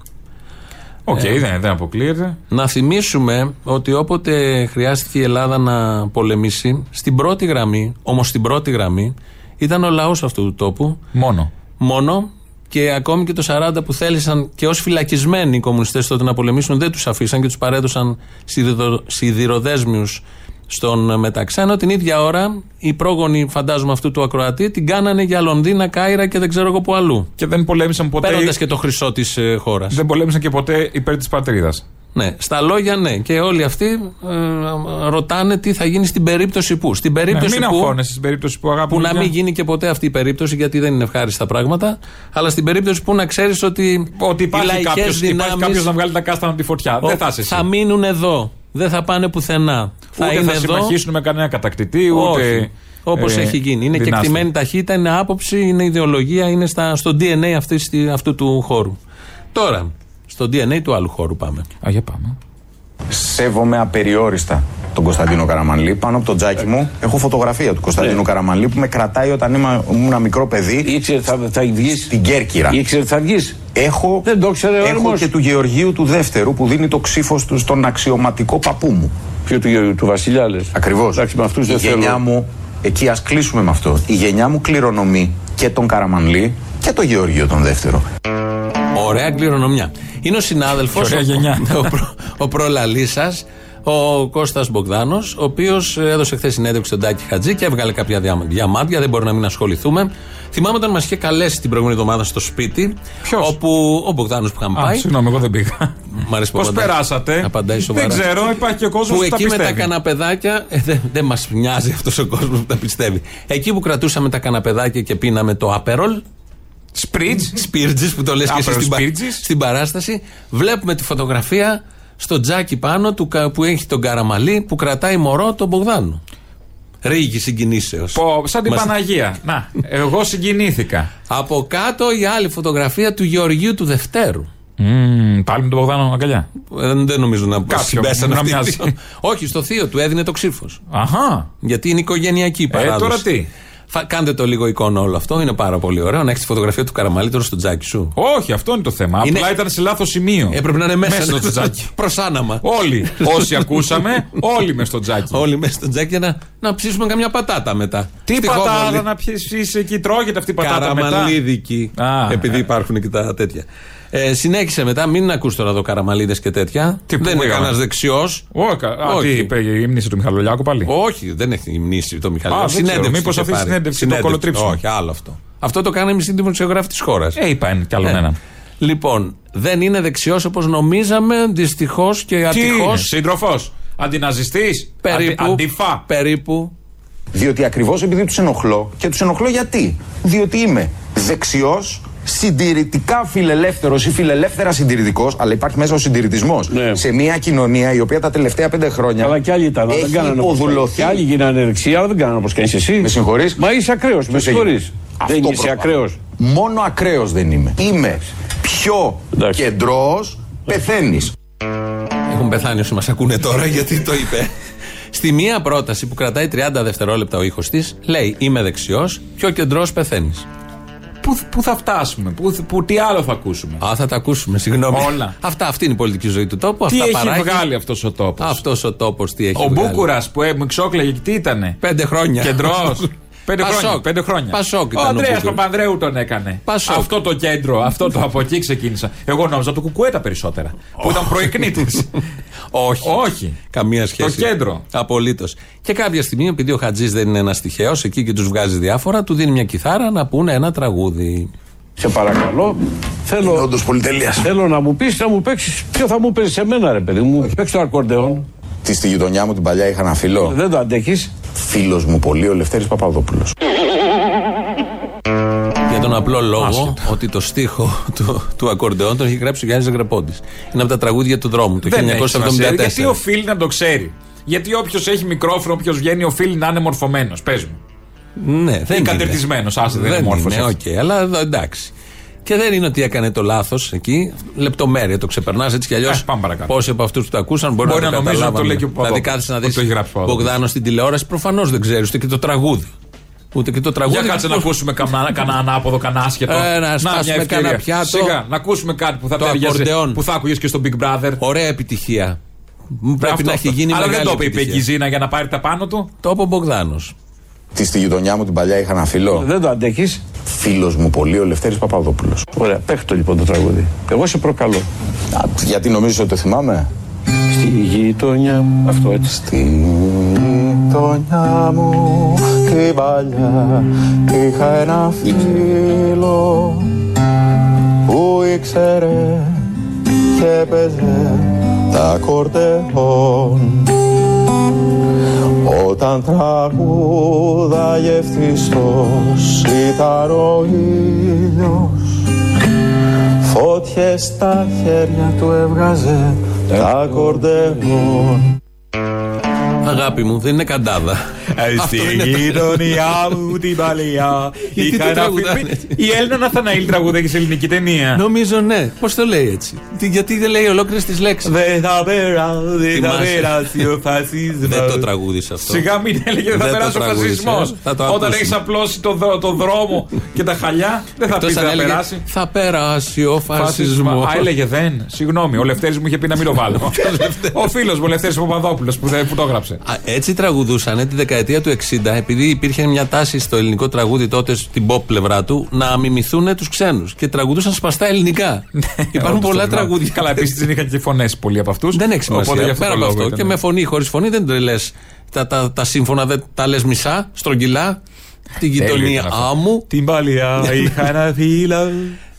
Οκ, Ε. δεν, δεν αποκλείεται. Να θυμίσουμε ότι όποτε χρειάστηκε η Ελλάδα να πολεμήσει, στην πρώτη γραμμή, όμως στην πρώτη γραμμή, Ήταν ο λαός αυτού του τόπου. Μόνο. Μόνο και ακόμη και το 40 που θέλησαν και ως φυλακισμένοι οι κομμουνιστές τότε να πολεμήσουν, δεν τους αφήσαν και τους παρέδωσαν σιδηροδέσμιους στον μεταξένο. Την ίδια ώρα, οι πρόγονοι, φαντάζομαι, αυτού του ακροατή την κάνανε για Λονδίνα, Κάιρα και δεν ξέρω εγώ που αλλού. Και δεν πολέμησαν ποτέ. Παίρνοντας και το χρυσό της ε, χώρας. Δεν πολέμησαν και ποτέ υπέρ της πατρίδας. Ναι, στα λόγια ναι. Και όλοι αυτοί ε, ρωτάνε τι θα γίνει στην περίπτωση που. Στην περίπτωση Ναι, μην που. αγχώνεσαι στην περίπτωση που αγάπη Που να μην γίνει και ποτέ αυτή η περίπτωση, γιατί δεν είναι ευχάριστα πράγματα. Αλλά στην περίπτωση που να ξέρεις ότι. Ότι οι υπάρχει λαϊκές κάποιο δυνάμεις κάποιος να βγάλει τα κάστανα από τη φωτιά. ο- δεν θα είσαι εσύ. θα μείνουν εδώ. Δεν θα πάνε πουθενά. Ούτε θα είναι θα εδώ. συμμαχίσουν με κανένα κατακτητή, ούτε. Όπως ε, έχει γίνει. Είναι δυνάστη. κεκτημένη ταχύτητα, είναι άποψη, είναι ιδεολογία, είναι στα, στο DNA αυτής, αυτού του χώρου. Τώρα, στο DNA του άλλου χώρου πάμε. Α, για πάμε. Σέβομαι απεριόριστα τον Κωνσταντίνο Καραμανλή. Πάνω από το τζάκι μου έχω φωτογραφία του Κωνσταντίνου Ναι. Καραμανλή που με κρατάει όταν ήμουν ήμουν μικρό παιδί Ήξερε θα, θα βγεις; στην Κέρκυρα. Ήξερε θα βγεις; Έχω, Δεν το ήξερε ο έχω Έρμος. και του Γεωργίου του Δεύτερου που δίνει το ξύφο του στον αξιωματικό παππού μου. Ποιο του, Γεωργίου, του Βασιλιά λες; Ακριβώς. Εντάξει, με αυτούς Η δεν γενιά θέλω. μου, εκεί ας κλείσουμε με αυτό. Η γενιά μου κληρονομεί και τον Καραμανλή και τον Γεωργίο τον Δεύτερο. Ωραία κληρονομιά. Είναι ο συνάδελφος, Και ωραία γενιά. ο, προ, ο προλαλής σας, ο Κώστας Μπογδάνος, ο οποίος έδωσε χθες συνέντευξη στον Τάκη Χατζή και έβγαλε κάποια δια- διαμάντια, δεν μπορεί να μην ασχοληθούμε. Θυμάμαι όταν μας είχε καλέσει την προηγούμενη εβδομάδα στο σπίτι. Ποιος; Όπου ο Μπογδάνος που είχαμε Α, πάει. συγγνώμη, εγώ δεν πήγα. Μ' αρέσει που Πώ απαντάει. περάσατε; Απαντάει σοβαρά. Δεν ξέρω, υπάρχει και ο κόσμος Που που, τα εκεί με τα πιστεύει. καναπεδάκια. ε, δεν δεν μας νοιάζει αυτός ο κόσμος που τα πιστεύει. Εκεί που κρατούσαμε τα καναπεδάκια και πίναμε το Aperol, Σπρίτζ. Σπίρτζη που το λες και εσύ Aperol στην, πα- Spirits. στην παράσταση. Βλέπουμε τη φωτογραφία στο τζάκι πάνω του, κα- που έχει τον καραμαλί που κρατάει μωρό τον Μπογδάνο. Ρίγη συγκινήσεως. Πω, σαν την Παναγία. Να, εγώ συγκινήθηκα. Από κάτω η άλλη φωτογραφία του Γεωργίου του Δευτέρου. Μμμ, πάλι με τον Μπογδάνο αγκαλιά. Ε, δεν νομίζω να Κάποιο, συμπέσανε να αυτοί οι μοιάζει. δύο. Όχι, στο θείο του έδινε το ξύφος. Αχά. Γιατί είναι οικογενειακή παράδοση. Ε, τώρα τι; Φα- κάντε το λίγο εικόνα όλο αυτό. Είναι πάρα πολύ ωραίο να έχεις τη φωτογραφία του Καραμαλή τώρα στο τζάκι σου. Όχι, αυτό είναι το θέμα. Είναι- Απλά ήταν σε λάθος σημείο. Έπρεπε να είναι μέσα, στο τζάκι. (laughs) Προς άναμα. Όλοι. Όσοι ακούσαμε, όλοι μες στο τζάκι. Όλοι μέσα στο τζάκι για να, να ψήσουμε καμιά πατάτα μετά. Τι Στη πατάτα Χόβολη. να πιέσει εκεί, τρώγεται αυτή η πατάτα μετά. Καραμαλίδικη. Α, επειδή ε. υπάρχουν και τα τέτοια. Ε, συνέχισε μετά, μην ακούς τώρα εδώ καραμαλίδες και τέτοια. Τι, πού δεν είναι πήγαμε; κανένας δεξιός. Όχι, α, Όχι. τι είπε, ήμνησε του Μιχαλολιάκου πάλι; Όχι, δεν έχει μνήσει το Μιχαλή. Α, δεν ξέρω. Συνέντευξη Μήπως είχε αυτή η πάρει. συνέντευξη το κολοτρίψιμο. Όχι, άλλο αυτό. Αυτό το κάναμε εμείς οι δημοσιογράφοι της χώρας. Ε, είπα είναι κι άλλον έναν. Λοιπόν, δεν είναι δεξιός όπως νομίζαμε, δυστυχώς και Τι ατυχώς. είναι, σύντροφος, αντιναζιστής, Περίπου. αντιφά. Περίπου. Διότι ακριβώς επειδή τους ενοχλώ και τους ενοχλώ γιατί; Διότι είμαι δεξιός, συντηρητικά φιλελεύθερος ή φιλελεύθερα συντηρητικός, αλλά υπάρχει μέσα ο συντηρητισμός Ναι. σε μια κοινωνία η οποία τα τελευταία πέντε χρόνια Αλλά και άλλοι ήταν. έχει Δεν κάνανε όπως κάνεις. υποδουλωθεί. Και άλλοι γίνανε δεξιά, αλλά δεν κάνανε όπως κάνεις εσύ. Με συγχωρείς; Μα είσαι ακραίος. Με Ποιος συγχωρείς. έγινε; Δεν Αυτό είσαι προπάνω. ακραίος. Μόνο ακραίος δεν είμαι. Είμαι πιο Εντάξει. κεντρός, πεθαίνεις. Έχουν πεθάνει όσοι μας ακούνε τώρα γιατί το είπε. Στη μία πρόταση που κρατάει 30 δευτερόλεπτα ο ήχος της, λέει Είμαι δεξιός, πιο κεντρός πεθαίνεις. Πού, πού θα φτάσουμε, πού, πού, τι άλλο θα ακούσουμε; Α, θα τα ακούσουμε, συγγνώμη. Όλα. Αυτά, αυτή είναι η πολιτική ζωή του τόπου. τι αυτά έχει παράγει. βγάλει αυτός ο τόπος; Αυτός ο τόπος τι έχει Ο βγάλει. Μπούκουρας που ε, μου ξόκλαγε και τι ήτανε; Πέντε χρόνια. Κεντρός. (laughs) Πέντε Πασόκ. χρόνια. Πέντε χρόνια. Πασόκ ο ήταν ο Ανδρέας Μπούκουρας. Παπανδρέου τον έκανε. Πασόκ. Αυτό το κέντρο, αυτό το από εκεί ξεκίνησα. Εγώ νόμιζα το κουκουέτα περισσότερα. Που ήταν προεκνήτης. Όχι. Όχι. Καμία σχέση. Το κέντρο. Απολύτως. Και κάποια στιγμή, επειδή ο Χατζής δεν είναι ένας τυχαίος, εκεί και τους βγάζει διάφορα, του δίνει μια κιθάρα να πούνε ένα τραγούδι. Σε παρακαλώ. Θέλω, Όντως πολυτελείας. θέλω να μου πεις, να μου παίξει. Ποιο θα μου παίζει σε μένα, ρε παιδί μου. Παίξει το ακορντεόν. Τι στη γειτονιά μου την παλιά είχα ένα φίλο. Δεν το αντέχεις. Φίλος μου πολύ, ο Λευτέρης Παπαδόπουλος. Για τον απλό λόγο ότι το στίχο του, του ακορντεόν τον έχει γράψει ο Γιάννης Ζεγκρεπόντη. Είναι από τα τραγούδια του δρόμου του Δεν έχει σημασία. 1974. Γιατί οφείλει να το ξέρει. Γιατί όποιος έχει μικρόφωνο, όποιος βγαίνει, οφείλει να είναι μορφωμένος. Πες μου. Ναι, δεν είναι. καταρτισμένος, άσε, δεν είναι μόρφος είναι, έτσι. οκ, αλλά εδώ εντάξει. Και δεν είναι ότι έκανε το λάθος εκεί. Λεπτομέρεια το ξεπερνάς έτσι κι αλλιώς. Ε, πάμε παρακάτω. Πόσοι από αυτούς που το ακούσαν μπορεί, Μπορεί να, να το νομίζουν καταλάβανε. ότι το λέει και ο Δηλαδή Παπαδόπουλος. κάθεσαι να Ότι δεις το έχει γράψει ο Παπαδόπουλος. Μπογδάνο στην τηλεόραση. Προφανώς δεν ξέρεις ούτε και το τραγούδι. Ούτε και το τραγούδι. Για κάτσε να ακούσουμε κανένα κανένα ανάποδο, κανένα άσχετο. Ε, να σπάσουμε μια ευκαιρία. κανένα πιάτο. Σιγά, να ακούσουμε κάτι που θα Το ταιριάζει. ακορντεόν. Που θα άκουγε και στο Big Brother. Ωραία επιτυχία. Μου Πρέπει Αυτό, να έχει αυτό. γίνει Αλλά δεν μεγάλη το είπε η επιτυχία. Πεγκυζίνα για να πάρει τα πάνω του. Το είπε ο Μπογδάνος. Τι στη γειτονιά μου την παλιά είχα ένα φίλο. Δεν το αντέχεις. Φίλος μου πολύ, ο Λευτέρης Παπαδόπουλος. Ωραία, παίχτε το λοιπόν το τραγούδι. Εγώ σε προκαλώ. Α, γιατί νομίζεις ότι το θυμάμαι; Στη γειτονιά μου. Αυτό έτσι. Στη γειτονιά μου την παλιά είχα ένα φίλο που ήξερε και παίζε τα κορτεόν όταν τραγούδαγε ευτυχώς ήταν ο ήλιος Φώτιες στα χέρια του έβγαζε τα κορντεόν Αγάπη μου, δεν είναι καντάδα. Στη Αυτό είναι- γειτονιά μου την παλιά. Γιατί είχα το ένα τραγουδάνε φίλο- έτσι. Η Έλληνα Ναθαναήλ τραγουδάει σε ελληνική ταινία. Νομίζω ναι. Πώς το λέει έτσι; Τι- Γιατί δεν λέει ολόκληρες τις λέξεις; Δεν θα περάσει, δεν θα Θυμάσαι. περάσει ο φασισμός. Δεν το τραγούδισε αυτό. Σιγά μην έλεγε δεν θα Δεν το περάσει ο τραγούδισε. φασισμός. Θα το Όταν ακούσουμε. έχεις απλώσει το, δρο- το δρόμο και τα χαλιά, δεν θα πει Εκτός αν θα έλεγε, περάσει. Θα περάσει ο φασισμός. Α, έλεγε δεν. Συγγνώμη, ο Λευτέρης μου είχε πει να μην το βάλω. ο φίλος μου, ο Λευτέρης Παπαδόπουλος που, δεν- που το έγραψε. Α, Έτσι τραγουδούσαν τη δεκαετία του 60, επειδή υπήρχε μια τάση στο ελληνικό τραγούδι τότε, στην pop πλευρά του, να μιμηθούν τους ξένους. Και τραγουδούσαν σπαστά ελληνικά. (laughs) Υπάρχουν Όντως, πολλά το θυμάμαι. τραγούδια. Καλά, επίσης δεν είχαν και φωνές πολλοί από αυτούς. Δεν έχει σημασία. Οπότε γι' αυτό Πέρα το από λόγο αυτό. ήταν. Και με φωνή, χωρίς φωνή δεν το λες. Τα, τα, τα σύμφωνα δεν τα λες μισά, στρογγυλά. Την Τέλειο γειτονία ήταν αυτό. άμμου. Την παλιά είχα ένα φίλο.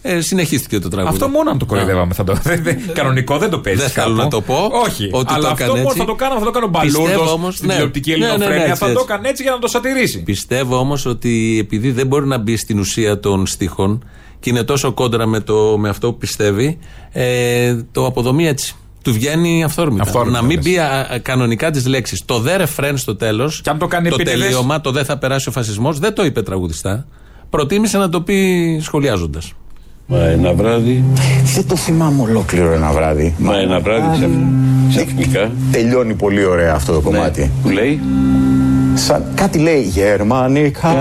Ε, συνεχίστηκε το τραγούδι. Αυτό μόνο αν το κοροϊδεύαμε θα το. (laughs) δεν- δεν- Κανονικό δεν το παίζει. Δεν θέλω να το πω. Όχι. Ότι αλλά το αυτό έκανε μόνο έτσι. θα το κάνω, θα το κάνω Πιστεύω μπαλούρδο όμως, στην ναι. τηλεοπτική Ναι, ναι, ναι, ελληνοφρένεια. έτσι, Θα το έτσι. έκανε έτσι για να το σατηρήσει. Πιστεύω όμως ότι επειδή δεν μπορεί να μπει στην ουσία των στίχων και είναι τόσο κόντρα με, το, με αυτό που πιστεύει, ε, το αποδομεί έτσι. Του βγαίνει αυθόρμητα. Αυθόρμητα, να μην λες. μπει α, α, κανονικά τις λέξεις. Το δε ρεφρέν στο τέλος. Και αν το κάνει επίτηδες- τελείωμα, το δε θα περάσει ο φασισμός, δεν το είπε τραγουδιστά. Προτίμησε να το πει σχολιάζοντας. Μα ένα βράδυ, Δεν το θυμάμαι ολόκληρο ένα βράδυ. μα ένα βράδυ ξαφ- ξαφνικά. Τελειώνει πολύ ωραία αυτό το κομμάτι. Ναι, Που λέει, Σαν, κάτι λέει γερμανικά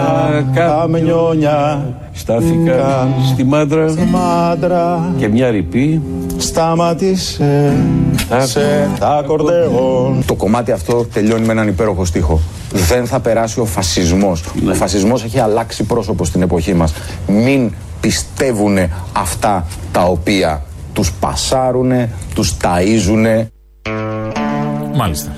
Κα- καμιόνια στάθηκα Κα- στη μάντρα στη μάντρα και μια ρηπή σταματήσε Τα- σε τα ακορδεόν. Το κομμάτι αυτό τελειώνει με έναν υπέροχο στίχο. Δεν θα περάσει ο φασισμός. Ο φασισμός έχει αλλάξει πρόσωπο στην εποχή μας. Μην πιστεύουν αυτά τα οποία τους πασάρουνε, τους ταΐζουνε. Μάλιστα.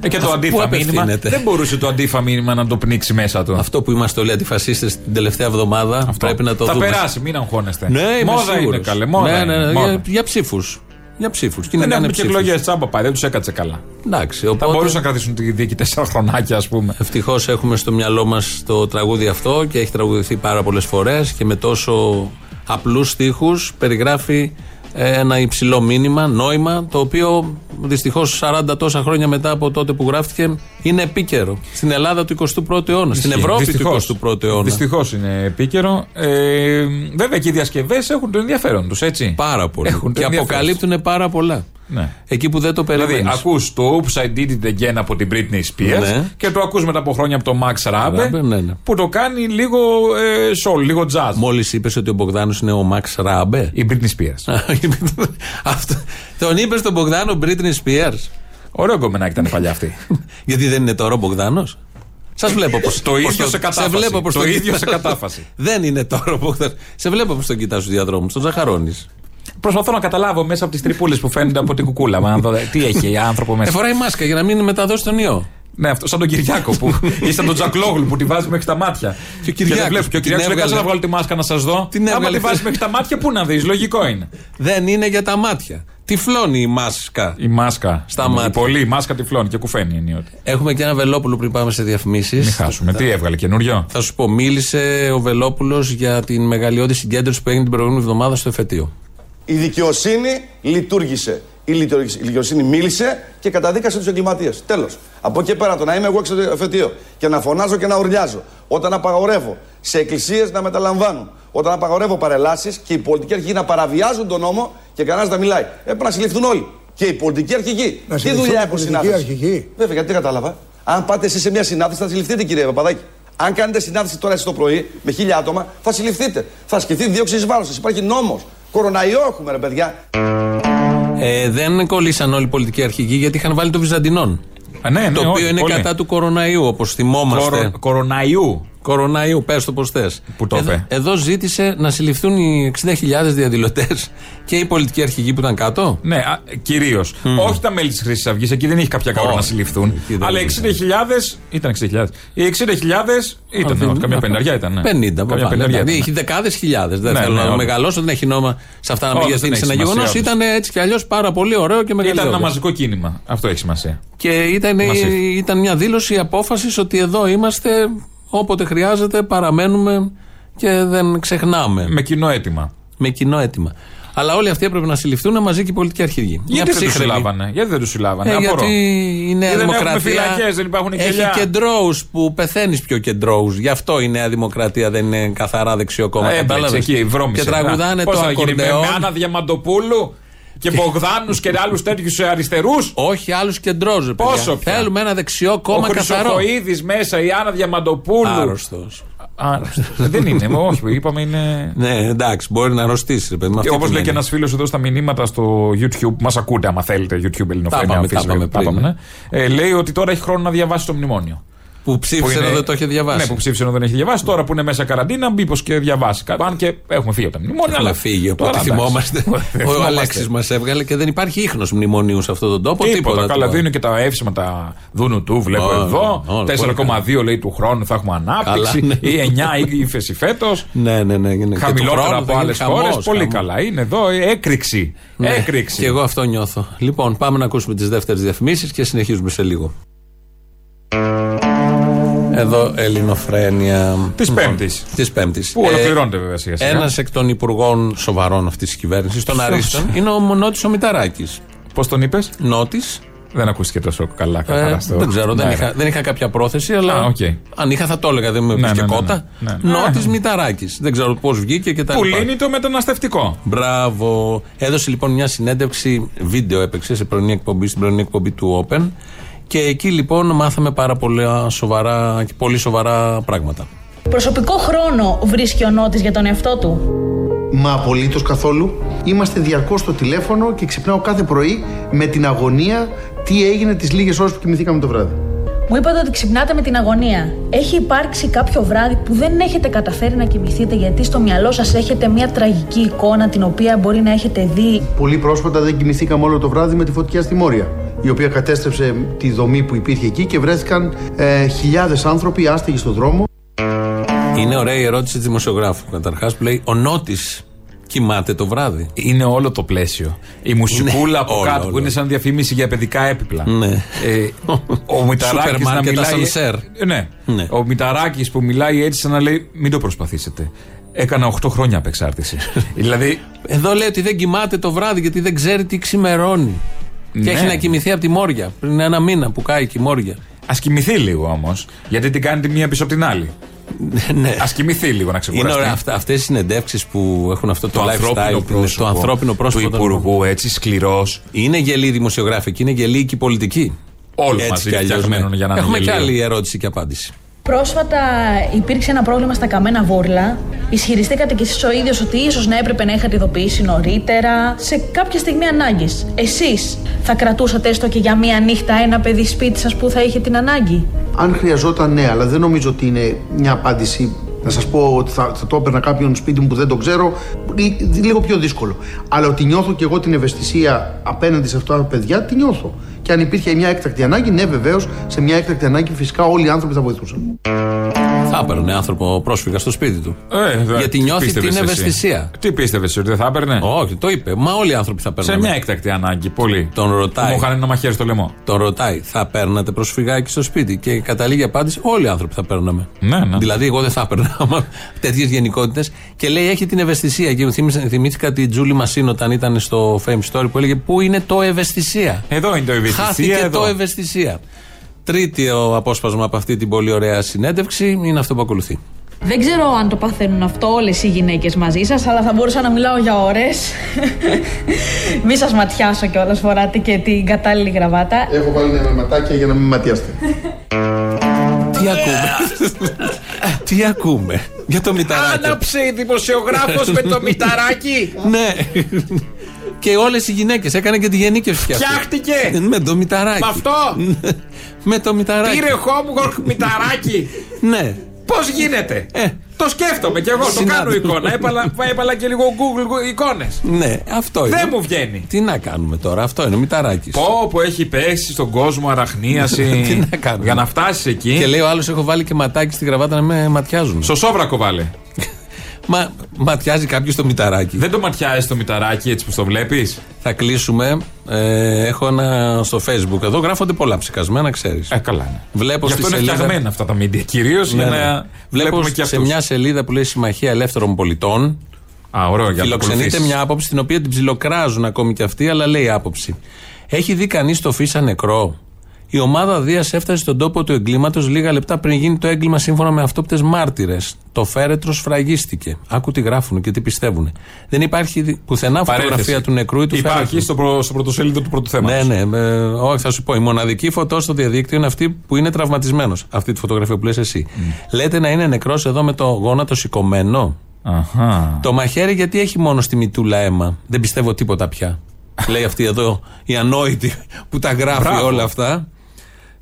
Ε, και το Πού αντίφα μήνυμα. απευθύνεται; Δεν μπορούσε το αντίφα μήνυμα να το πνίξει μέσα του. Αυτό που είμαστε όλοι αντιφασίστες την τελευταία εβδομάδα Αυτό. πρέπει να το θα δούμε. περάσει, μην αγχώνεστε. Ναι, είμαι μόδα σίγουρος. είναι καλέ. Μόδα ναι, είναι, ναι, ναι, μόδα. για, για ψήφους. Για ψήφους. Δεν έχουμε και εκλογές τσάμπα πάει, δεν τους έκατσε καλά. Εντάξει, Θα οπότε. μπορούσαν να κρατήσουν τη δίκη τέσσερα χρονάκια, ας πούμε. Ευτυχώς έχουμε στο μυαλό μας το τραγούδι αυτό και έχει τραγουδηθεί πάρα πολλές φορές και με τόσο απλούς στίχους περιγράφει ε, ένα υψηλό μήνυμα, νόημα, το οποίο δυστυχώς 40 τόσα χρόνια μετά από τότε που γράφτηκε είναι επίκαιρο. Στην Ελλάδα του 21ου αιώνα, στην Ευρώπη Δυστυχώς. του 21ου αιώνα. Δυστυχώς είναι επίκαιρο. Ε, βέβαια και οι διασκευές έχουν το ενδιαφέρον τους, έτσι. Πάρα πολύ. Έχουν το και ενδιαφέρον αποκαλύπτουν πάρα πολλά. Ναι. Εκεί που δεν το Δηλαδή, περιμένει. ακούς το Oops, I Did It Again από την Britney Spears Ναι. και το ακούς μετά από χρόνια από τον Max Rabe Rabe, ναι, ναι. που το κάνει λίγο ε, soul, λίγο jazz. Μόλις είπες ότι ο Μπογδάνος είναι ο Μαξ Ράμπε. Η Britney Spears. Αυτό. Τον είπες στον Μπογδάνο Μπρίτνι Σπιέρ. Ωραίο κομμενάκι ήταν παλιά αυτή. (laughs) Γιατί δεν είναι τώρα ο Μπογδάνος; Σας βλέπω πώ. Το ίδιο σε κατάφαση. βλέπω πώς Το τον ίδιο κοιτάς. σε κατάφαση. δεν είναι τώρα ο Μπογδάνος. Σε βλέπω πώ τον κοιτάς στους διαδρόμους. Τον ζαχαρώνει. Προσπαθώ να καταλάβω μέσα από τις τρυπούλες που φαίνονται από την κουκούλα. Μα, να δω, τι έχει άνθρωπο μέσα. Ε, φοράει μάσκα για να μην μεταδώσει τον ιό. Ναι, αυτό σαν τον Κυριάκο που. (laughs) ή σαν τον Τζακλόγλου που τη βάζει μέχρι τα μάτια. Και ο Κυριάκος δεν βλέπεις. Και ο την Κυριάκος λέει: έβγαλε. Κάτσε να βγάλω τη μάσκα να σας δω. Την Άμα έβγαλε. τη βάζεις μέχρι τα μάτια, πού να δεις. Λογικό είναι. Δεν είναι για τα μάτια. Τυφλώνει η μάσκα. Η μάσκα. Στα Η μάτια. Πολύ, η μάσκα τυφλώνει και κουφαίνει ενίοτε. Έχουμε και ένα Βελόπουλο πριν πάμε σε διαφημίσεις. Μην χάσουμε. Τι έβγαλε καινούριο; Θα σου πω, μίλησε ο Βελόπουλος για την μεγαλειώδη συγκέντρωση που έγινε την προηγούμενη εβδομάδα στο εφετείο. Η δικαιοσύνη λειτουργήσε. Η λειτουργήσε- η δικαιοσύνη μίλησε και καταδίκασε τους εγκληματίες. Τέλος. Από εκεί και πέρα το να είμαι εγώ έξω στο εφετείο και να φωνάζω και να ουρλιάζω. Όταν απαγορεύω σε εκκλησίες να μεταλαμβάνουν. Όταν απαγορεύω παρελάσεις και οι πολιτικοί αρχηγοί να παραβιάζουν τον νόμο και κανένας να μιλάει. Έπρεπε να συλληφθούν όλοι. Και οι πολιτικοί αρχηγοί. Να Τι συλληφθούν δουλειά οι έχουν πολιτικοί συνάδελφοι; αρχηγοί; Βέβαια, γιατί δεν κατάλαβα. Αν πάτε εσείς σε μια συνάντηση, θα συλληφθείτε, κύριε Παπαδάκη. Αν κάνετε συνάντηση τώρα εσείς το πρωί με χίλια άτομα, θα συλληφθείτε. Θα ασκηθεί δίωξη εις βάρος σας. Υπάρχει νόμος. Κοροναϊό έχουμε, ρε παιδιά. Ε, δεν κολλήσαν όλοι οι πολιτικοί αρχηγοί γιατί είχαν βάλει το Βυζαντινόν. Α, ναι, ναι, το οποίο όχι, είναι πολύ. κατά του κοροναϊού, όπως θυμόμαστε. Κορο- κοροναϊού. Κοροναϊού, πες το πώς θες. Που το εδώ, είπε. εδώ ζήτησε να συλληφθούν οι 60.000 διαδηλωτές και οι πολιτικοί αρχηγοί που ήταν κάτω. Ναι, κυρίως. Όχι τα μέλη της Χρυσής Αυγής, εκεί δεν έχει κάποια κάρτα Όχι. να συλληφθούν. Εκεί δεν Αλλά είναι. 60.000 ήταν 60.000. Οι 60.000 ήταν, Αυτό- όχι, καμιά πενταριά ήταν. Ναι. 50, καμιά παπά, πενταριά. δηλαδή, ήταν. έχει δεκάδες χιλιάδες. Δεν Ναι, θέλω ναι, να όντως. μεγαλώσω, δεν έχει νόημα σε αυτά να Όντως, μην δεν γιατί έχει ένα σημασία, γεγονό. όντως. Ήταν έτσι κι αλλιώς πάρα πολύ ωραίο και Ήταν ένα μεγαλύτερο. μαζικό κίνημα. Αυτό έχει σημασία. Και ήταν, Μασίφ. ήταν μια δήλωση απόφασης ότι εδώ είμαστε, όποτε χρειάζεται, παραμένουμε και δεν ξεχνάμε. Με κοινό αίτημα. Με κοινό αίτημα. Αλλά όλοι αυτοί έπρεπε να συλληφθούν μαζί και οι πολιτικοί αρχηγοί. Μια Γιατί δεν τους ψύχρεμη. συλλάβανε; Γιατί δεν τους συλλάβανε; Ε, απορώ. γιατί η Νέα Γιατί δεν έχουμε Δημοκρατία φυλακές, δεν υπάρχουν έχει κελιά. κεντρώους που πεθαίνεις πιο κεντρώους. Γι' αυτό η Νέα Δημοκρατία δεν είναι καθαρά δεξιό κόμμα. Ε, Κατάλαβες; έμπλεξε εκεί, βρώμησε. Και τραγουδάνε Πώς το θα γίνει, με, ακορντεόν. με Άννα Διαμαντοπούλου; Και Μπογδάνους και άλλους τέτοιους αριστερούς. Όχι, άλλους κεντρώου. Πόσο πια. Θέλουμε ένα δεξιό Ο κόμμα καθαρό. Χρυσοχοίδη μέσα, η Άννα Διαμαντοπούλου. Άρρωστος. Άρρωστος. δεν είναι, όχι, είπαμε είναι. Ναι, εντάξει, μπορεί να αρρωστήσει. ρε παιδί, με Και αυτή όπως την λέει και έννοια. ένας φίλος εδώ στα μηνύματα στο YouTube, μας ακούτε άμα θέλετε, YouTube Ελληνοφρένια. είπαμε, αφήσει, τα είπαμε τα πριν, είπαμε, ναι. Ε, λέει ότι τώρα έχει χρόνο να διαβάσει το μνημόνιο. Που ψήφισε Που είναι- ενώ δεν το είχε διαβάσει. Ναι, που ψήφισε ενώ δεν έχει διαβάσει. Τώρα που είναι μέσα καραντίνα, μήπως και διαβάσει. κάτι. Αν και έχουμε φύγει από τα μνημόνια. Έχουμε αλλά φύγει, τώρα, οπότε εντάξει. θυμόμαστε. (laughs) Δεν Ο θυμόμαστε. Αλέξης μας έβγαλε και δεν υπάρχει ίχνος μνημονίου σε αυτόν τον τόπο. Τίποτα. Τίποτα. Καλά, δίνουν και τα εύσημα τα δούνου του, βλέπω Ω, εδώ. ω, 4,2 λέει του χρόνου θα έχουμε ανάπτυξη. Καλά, ναι. Ή 9 ύφεση φέτος. Ναι, ναι, ναι. είναι. Και του Χαμηλότερα χρόνου από θα άλλες γίνει χώρες. χαμός, Πολύ χαμός. καλά. Είναι εδώ ε, έκρηξη. Ναι, Έκρηξη. Και εγώ αυτό νιώθω. Λοιπόν, πάμε να ακούσουμε τις δεύτερες διαφημίσεις και συνεχίζουμε σε λίγο. Εδώ Ελληνοφρένια. Της Πέμπτης. Της Πέμπτης. Που ολοκληρώνεται βέβαια σιγά σιγά. Ένας εκ των υπουργών σοβαρών αυτής της κυβέρνησης, των Ποιος; Αρίστων, είναι ο Νότης ο Μηταράκης. Πώς τον είπες, Νότης. Δεν ακούστηκε τόσο καλά. καθαρά Ε, στο- δεν ξέρω, δεν, Ναι. είχα, δεν είχα κάποια πρόθεση, αλλά Α, οκ. αν είχα θα το έλεγα, δεν με Ναι, έπιασε ναι, ναι, κότα. ναι, ναι. Νότης Ε. Μηταράκης. Δεν ξέρω πώς βγήκε και τα Που λοιπά. λύνει το μεταναστευτικό. Μπράβο. Έδωσε λοιπόν μια συνέντευξη, βίντεο έπαιξε σε πρωινή εκπομπή, στην πρωινή εκπομπή του Open. Και εκεί λοιπόν μάθαμε πάρα πολλά σοβαρά και πολύ σοβαρά πράγματα. Προσωπικό χρόνο βρίσκει ο Νότης για τον εαυτό του; Μα απολύτως καθόλου. Είμαστε διαρκώς στο τηλέφωνο και ξυπνάω κάθε πρωί με την αγωνία τι έγινε τις λίγες ώρες που κοιμηθήκαμε το βράδυ. Μου είπατε ότι ξυπνάτε με την αγωνία. Έχει υπάρξει κάποιο βράδυ που δεν έχετε καταφέρει να κοιμηθείτε γιατί στο μυαλό σας έχετε μια τραγική εικόνα την οποία μπορεί να έχετε δει; Πολύ πρόσφατα δεν κοιμηθήκαμε όλο το βράδυ με τη φωτιά στη Μόρια, η οποία κατέστρεψε τη δομή που υπήρχε εκεί και βρέθηκαν ε, χιλιάδες άνθρωποι άστεγοι στο δρόμο. Είναι ωραία η ερώτηση της δημοσιογράφου. Καταρχάς που λέει: Ο Νότης κοιμάται το βράδυ. Είναι όλο το πλαίσιο. Η μουσικούλα Ναι, από όλο, κάτω όλο. που είναι σαν διαφήμιση για παιδικά έπιπλα. Ναι. Ε, ο (laughs) Μηταράκης Σούπερ να μάρκετ, μιλάει. ασανσέρ. Ε, Ναι. Ναι. Ο Μηταράκης που μιλάει έτσι σαν να λέει μην το προσπαθήσετε. Έκανα 8 χρόνια απεξάρτηση. (laughs) δηλαδή. Εδώ λέει ότι δεν κοιμάται το βράδυ γιατί δεν ξέρει τι ξημερώνει. Και Ναι. έχει να κοιμηθεί από τη Μόρια. Πριν ένα μήνα που κάει και η Μόρια. Α κοιμηθεί λίγο όμως. Γιατί την κάνει τη μία πίσω από την άλλη. (laughs) ναι. Α κοιμηθεί λίγο να Είναι ξεκουραστεί. ωραία αυτά, αυτές οι συνεντεύξεις που έχουν αυτό το, Το ανθρώπινο lifestyle, πρόσωπο το ανθρώπινο πρόσωπο του Υπουργού, έτσι σκληρός. Είναι γελοί δημοσιογράφοι και είναι γελοί και οι πολιτικοί. Όλοι Έτσι μαζί κι αλλιώς, φτιαγμένοι ναι. για να είναι Έχουμε και γελίο. άλλη ερώτηση και απάντηση. Πρόσφατα υπήρξε ένα πρόβλημα στα καμένα βούρλα. Ισχυριστήκατε κι εσείς ο ίδιος ότι ίσως να έπρεπε να είχατε ειδοποιήσει νωρίτερα, σε κάποια στιγμή ανάγκης. Εσείς θα κρατούσατε έστω και για μία νύχτα ένα παιδί σπίτι σας που θα είχε την ανάγκη; Αν χρειαζόταν, ναι, αλλά δεν νομίζω ότι είναι μια απάντηση. Να σας πω ότι θα, θα το έπαιρνα κάποιον σπίτι μου που δεν το ξέρω, λι- λίγο πιο δύσκολο. Αλλά ότι νιώθω και εγώ την ευαισθησία απέναντι σε αυτά τα παιδιά, τη νιώθω. Και αν υπήρχε μια έκτακτη ανάγκη, ναι, βεβαίως, σε μια έκτακτη ανάγκη φυσικά όλοι οι άνθρωποι θα βοηθούσαν. Θα έπαιρνε άνθρωπο πρόσφυγα στο σπίτι του. Ε, δε- Γιατί τι νιώθει πίστευες την εσύ; ευαισθησία. Τι πίστευες ότι δεν θα έπαιρνε; Όχι, το είπε. Μα όλοι οι άνθρωποι θα παίρνουν. Σε μια έκτακτη ανάγκη, πολύ. Τον ρωτάει. Μου είχαν ένα μαχαίρι στο λαιμό. Τον ρωτάει, θα παίρνατε προσφυγάκι στο σπίτι; Και καταλήγει απάντηση, όλοι οι άνθρωποι θα παίρναμε. Ναι, ναι. Δηλαδή, εγώ δεν θα έπαιρνα (laughs) τέτοιες γενικότητες. Και λέει, έχει την ευαισθησία. Και θυμήθηκα- θυμήθηκα τη Τζούλη Μασίν όταν ήταν στο Fame Story που έλεγε, Πού είναι το ευαισθησία; Εδώ είναι το ευαισθησία. Χάθηκε εδώ. το ευαισθησία. Τρίτο απόσπασμα από αυτή την πολύ ωραία συνέντευξη είναι αυτό που ακολουθεί. Δεν ξέρω αν το παθαίνουν αυτό όλες οι γυναίκες μαζί σας, αλλά θα μπορούσα να μιλάω για ώρες. (laughs) Μη σας ματιάσω κιόλας, φοράτε και την κατάλληλη γραβάτα. Έχω βάλει ένα ματάκια για να μην ματιάστε. Τι ακούμε; Τι ακούμε; Για το μηταράκι. Άναψε η δημοσιογράφος με το μηταράκι. Ναι. Και όλες οι γυναίκες. Έκανε και τη γενίκευση κι αυτή. Φτιάχτηκε! Με το μηταράκι. Με αυτό! Με το μηταράκι. Πήρε Χόμπγορκ μηταράκι! (laughs) Ναι. Πώς γίνεται! Ε. Το σκέφτομαι κι εγώ, το κάνω Συνάδελφο. εικόνα. Έπαλα, έπαλα και λίγο Google εικόνες. Ναι, αυτό είναι. Δεν μου βγαίνει. Τι να κάνουμε τώρα, αυτό είναι ο μηταράκι. Πω που έχει πέσει στον κόσμο αραχνίαση. (laughs) Τι να κάνουμε. Για να φτάσεις εκεί. Και λέει ο άλλος: Έχω βάλει και ματάκι στη γραβάτα να με ματιάζουν. Στο σόβρακο βάλε. (laughs) Μα ματιάζει κάποιος το μηταράκι. Δεν το ματιάζει το μηταράκι έτσι που το βλέπεις; Θα κλείσουμε. Ε, έχω ένα στο facebook εδώ. Γράφονται πολλά ψεκασμένα, ξέρεις. Ε, καλά. Ναι. Βλέπω Γι' στη αυτό είναι σελίδα. φτιαγμένα αυτά τα μίντια. Κυρίως Ναι, για ναι. να Βλέπω βλέπουμε και σε αυτούς. μια σελίδα που λέει Συμμαχία Ελεύθερων Πολιτών. Α, ωραίο για να Φιλοξενείται ακολουθήσεις. μια άποψη την οποία την ψιλοκράζουν ακόμη και αυτοί, αλλά λέει άποψη. Έχει δει κανείς το φύσα νεκρό; Η ομάδα Δίας έφτασε στον τόπο του εγκλήματος λίγα λεπτά πριν γίνει το έγκλημα σύμφωνα με αυτόπτες μάρτυρες. Το φέρετρος σφραγίστηκε. Άκου τι γράφουν και τι πιστεύουν. Δεν υπάρχει δι- πουθενά Παρένθεση. φωτογραφία του νεκρού ή του Υπάρχει φέρετρου. στο, προ, στο πρωτοσέλιδο του πρώτου θέματος. Ναι, ναι. ε, όχι, θα σου πω. Η μοναδική φωτό στο διαδίκτυο είναι αυτή που είναι τραυματισμένος. Αυτή τη φωτογραφία που λες εσύ. Λέτε να είναι νεκρός εδώ με το γόνατο σηκωμένο. Αχα. Το μαχαίρι γιατί έχει μόνο στη μητούλα αίμα; Δεν πιστεύω τίποτα πια. (laughs) Λέει αυτή εδώ η ανόητη που τα γράφει Μπράβο. όλα αυτά.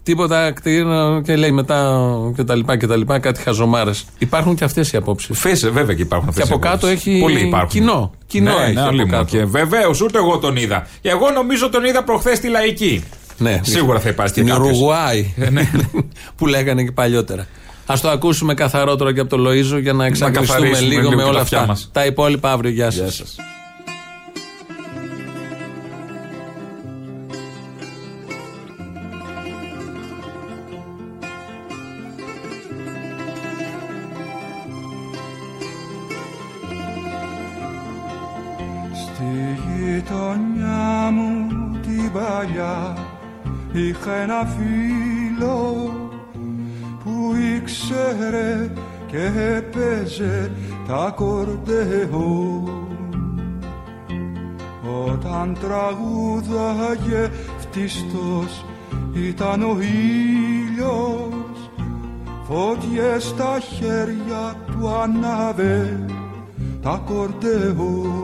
Τίποτα κτίριο και λέει μετά και τα λοιπά και τα λοιπά κάτι χαζομάρες. Υπάρχουν και αυτές οι απόψεις. Φέσε, βέβαια και υπάρχουν αυτές Και από κάτω έχει Πολλοί υπάρχουν. κοινό. Κοινό ναι, έχει ναι, από αλλήμον. κάτω. Και βεβαίως ούτε εγώ τον είδα. Εγώ νομίζω τον είδα προχθές στη λαϊκή. Ναι, Σίγουρα θα υπάρχει Στην και κάποιος. Ουρουγουάη. Ε, ναι. (laughs) που λέγανε και παλιότερα. Α το ακούσουμε καθαρότερο και από το Λοίζο για να εξαγριστούμε καθαρίσουμε λίγο λίγο με και όλα τα αυτιά αυτά. μας. Τα υπόλοιπα αύριο. Γεια σας. Ένα φίλο που ήξερε και έπαιζε τα κορδεό όταν τραγούδαγε φτιστός ήταν ο ήλιος φωτιές στα χέρια του ανάβε τα κορδεό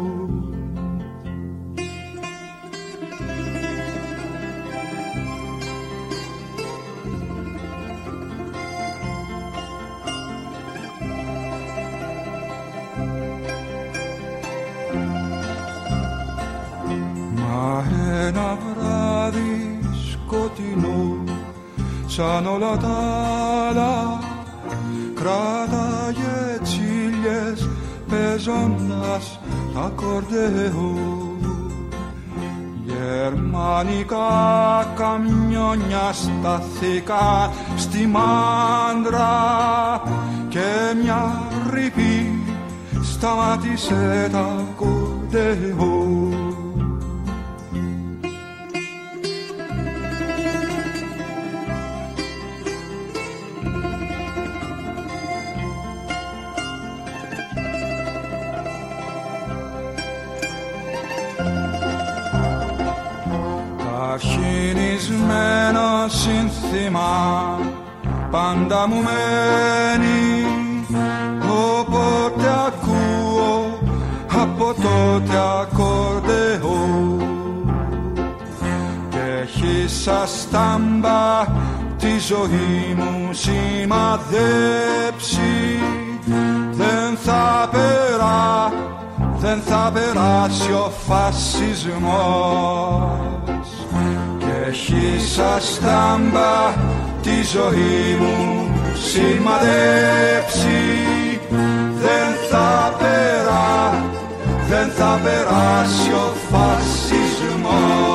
Γερμανικά καμιόνια σταθήκα στη μάντρα και μια ρηπή σταμάτησε τα κορδεό χινισμένο σύνθημα πάντα μου μένει. Όποτε ακούω από τότε ακορδεό Και έχει σαν στάμπα τη ζωή μου σημαδέψει. Δεν θα περά, δεν θα περάσει ο φασισμός. και έχει σαν στάμπα τη ζωή μου σημαδέψει. Δεν θα περά, δεν θα περάσει ο φασισμός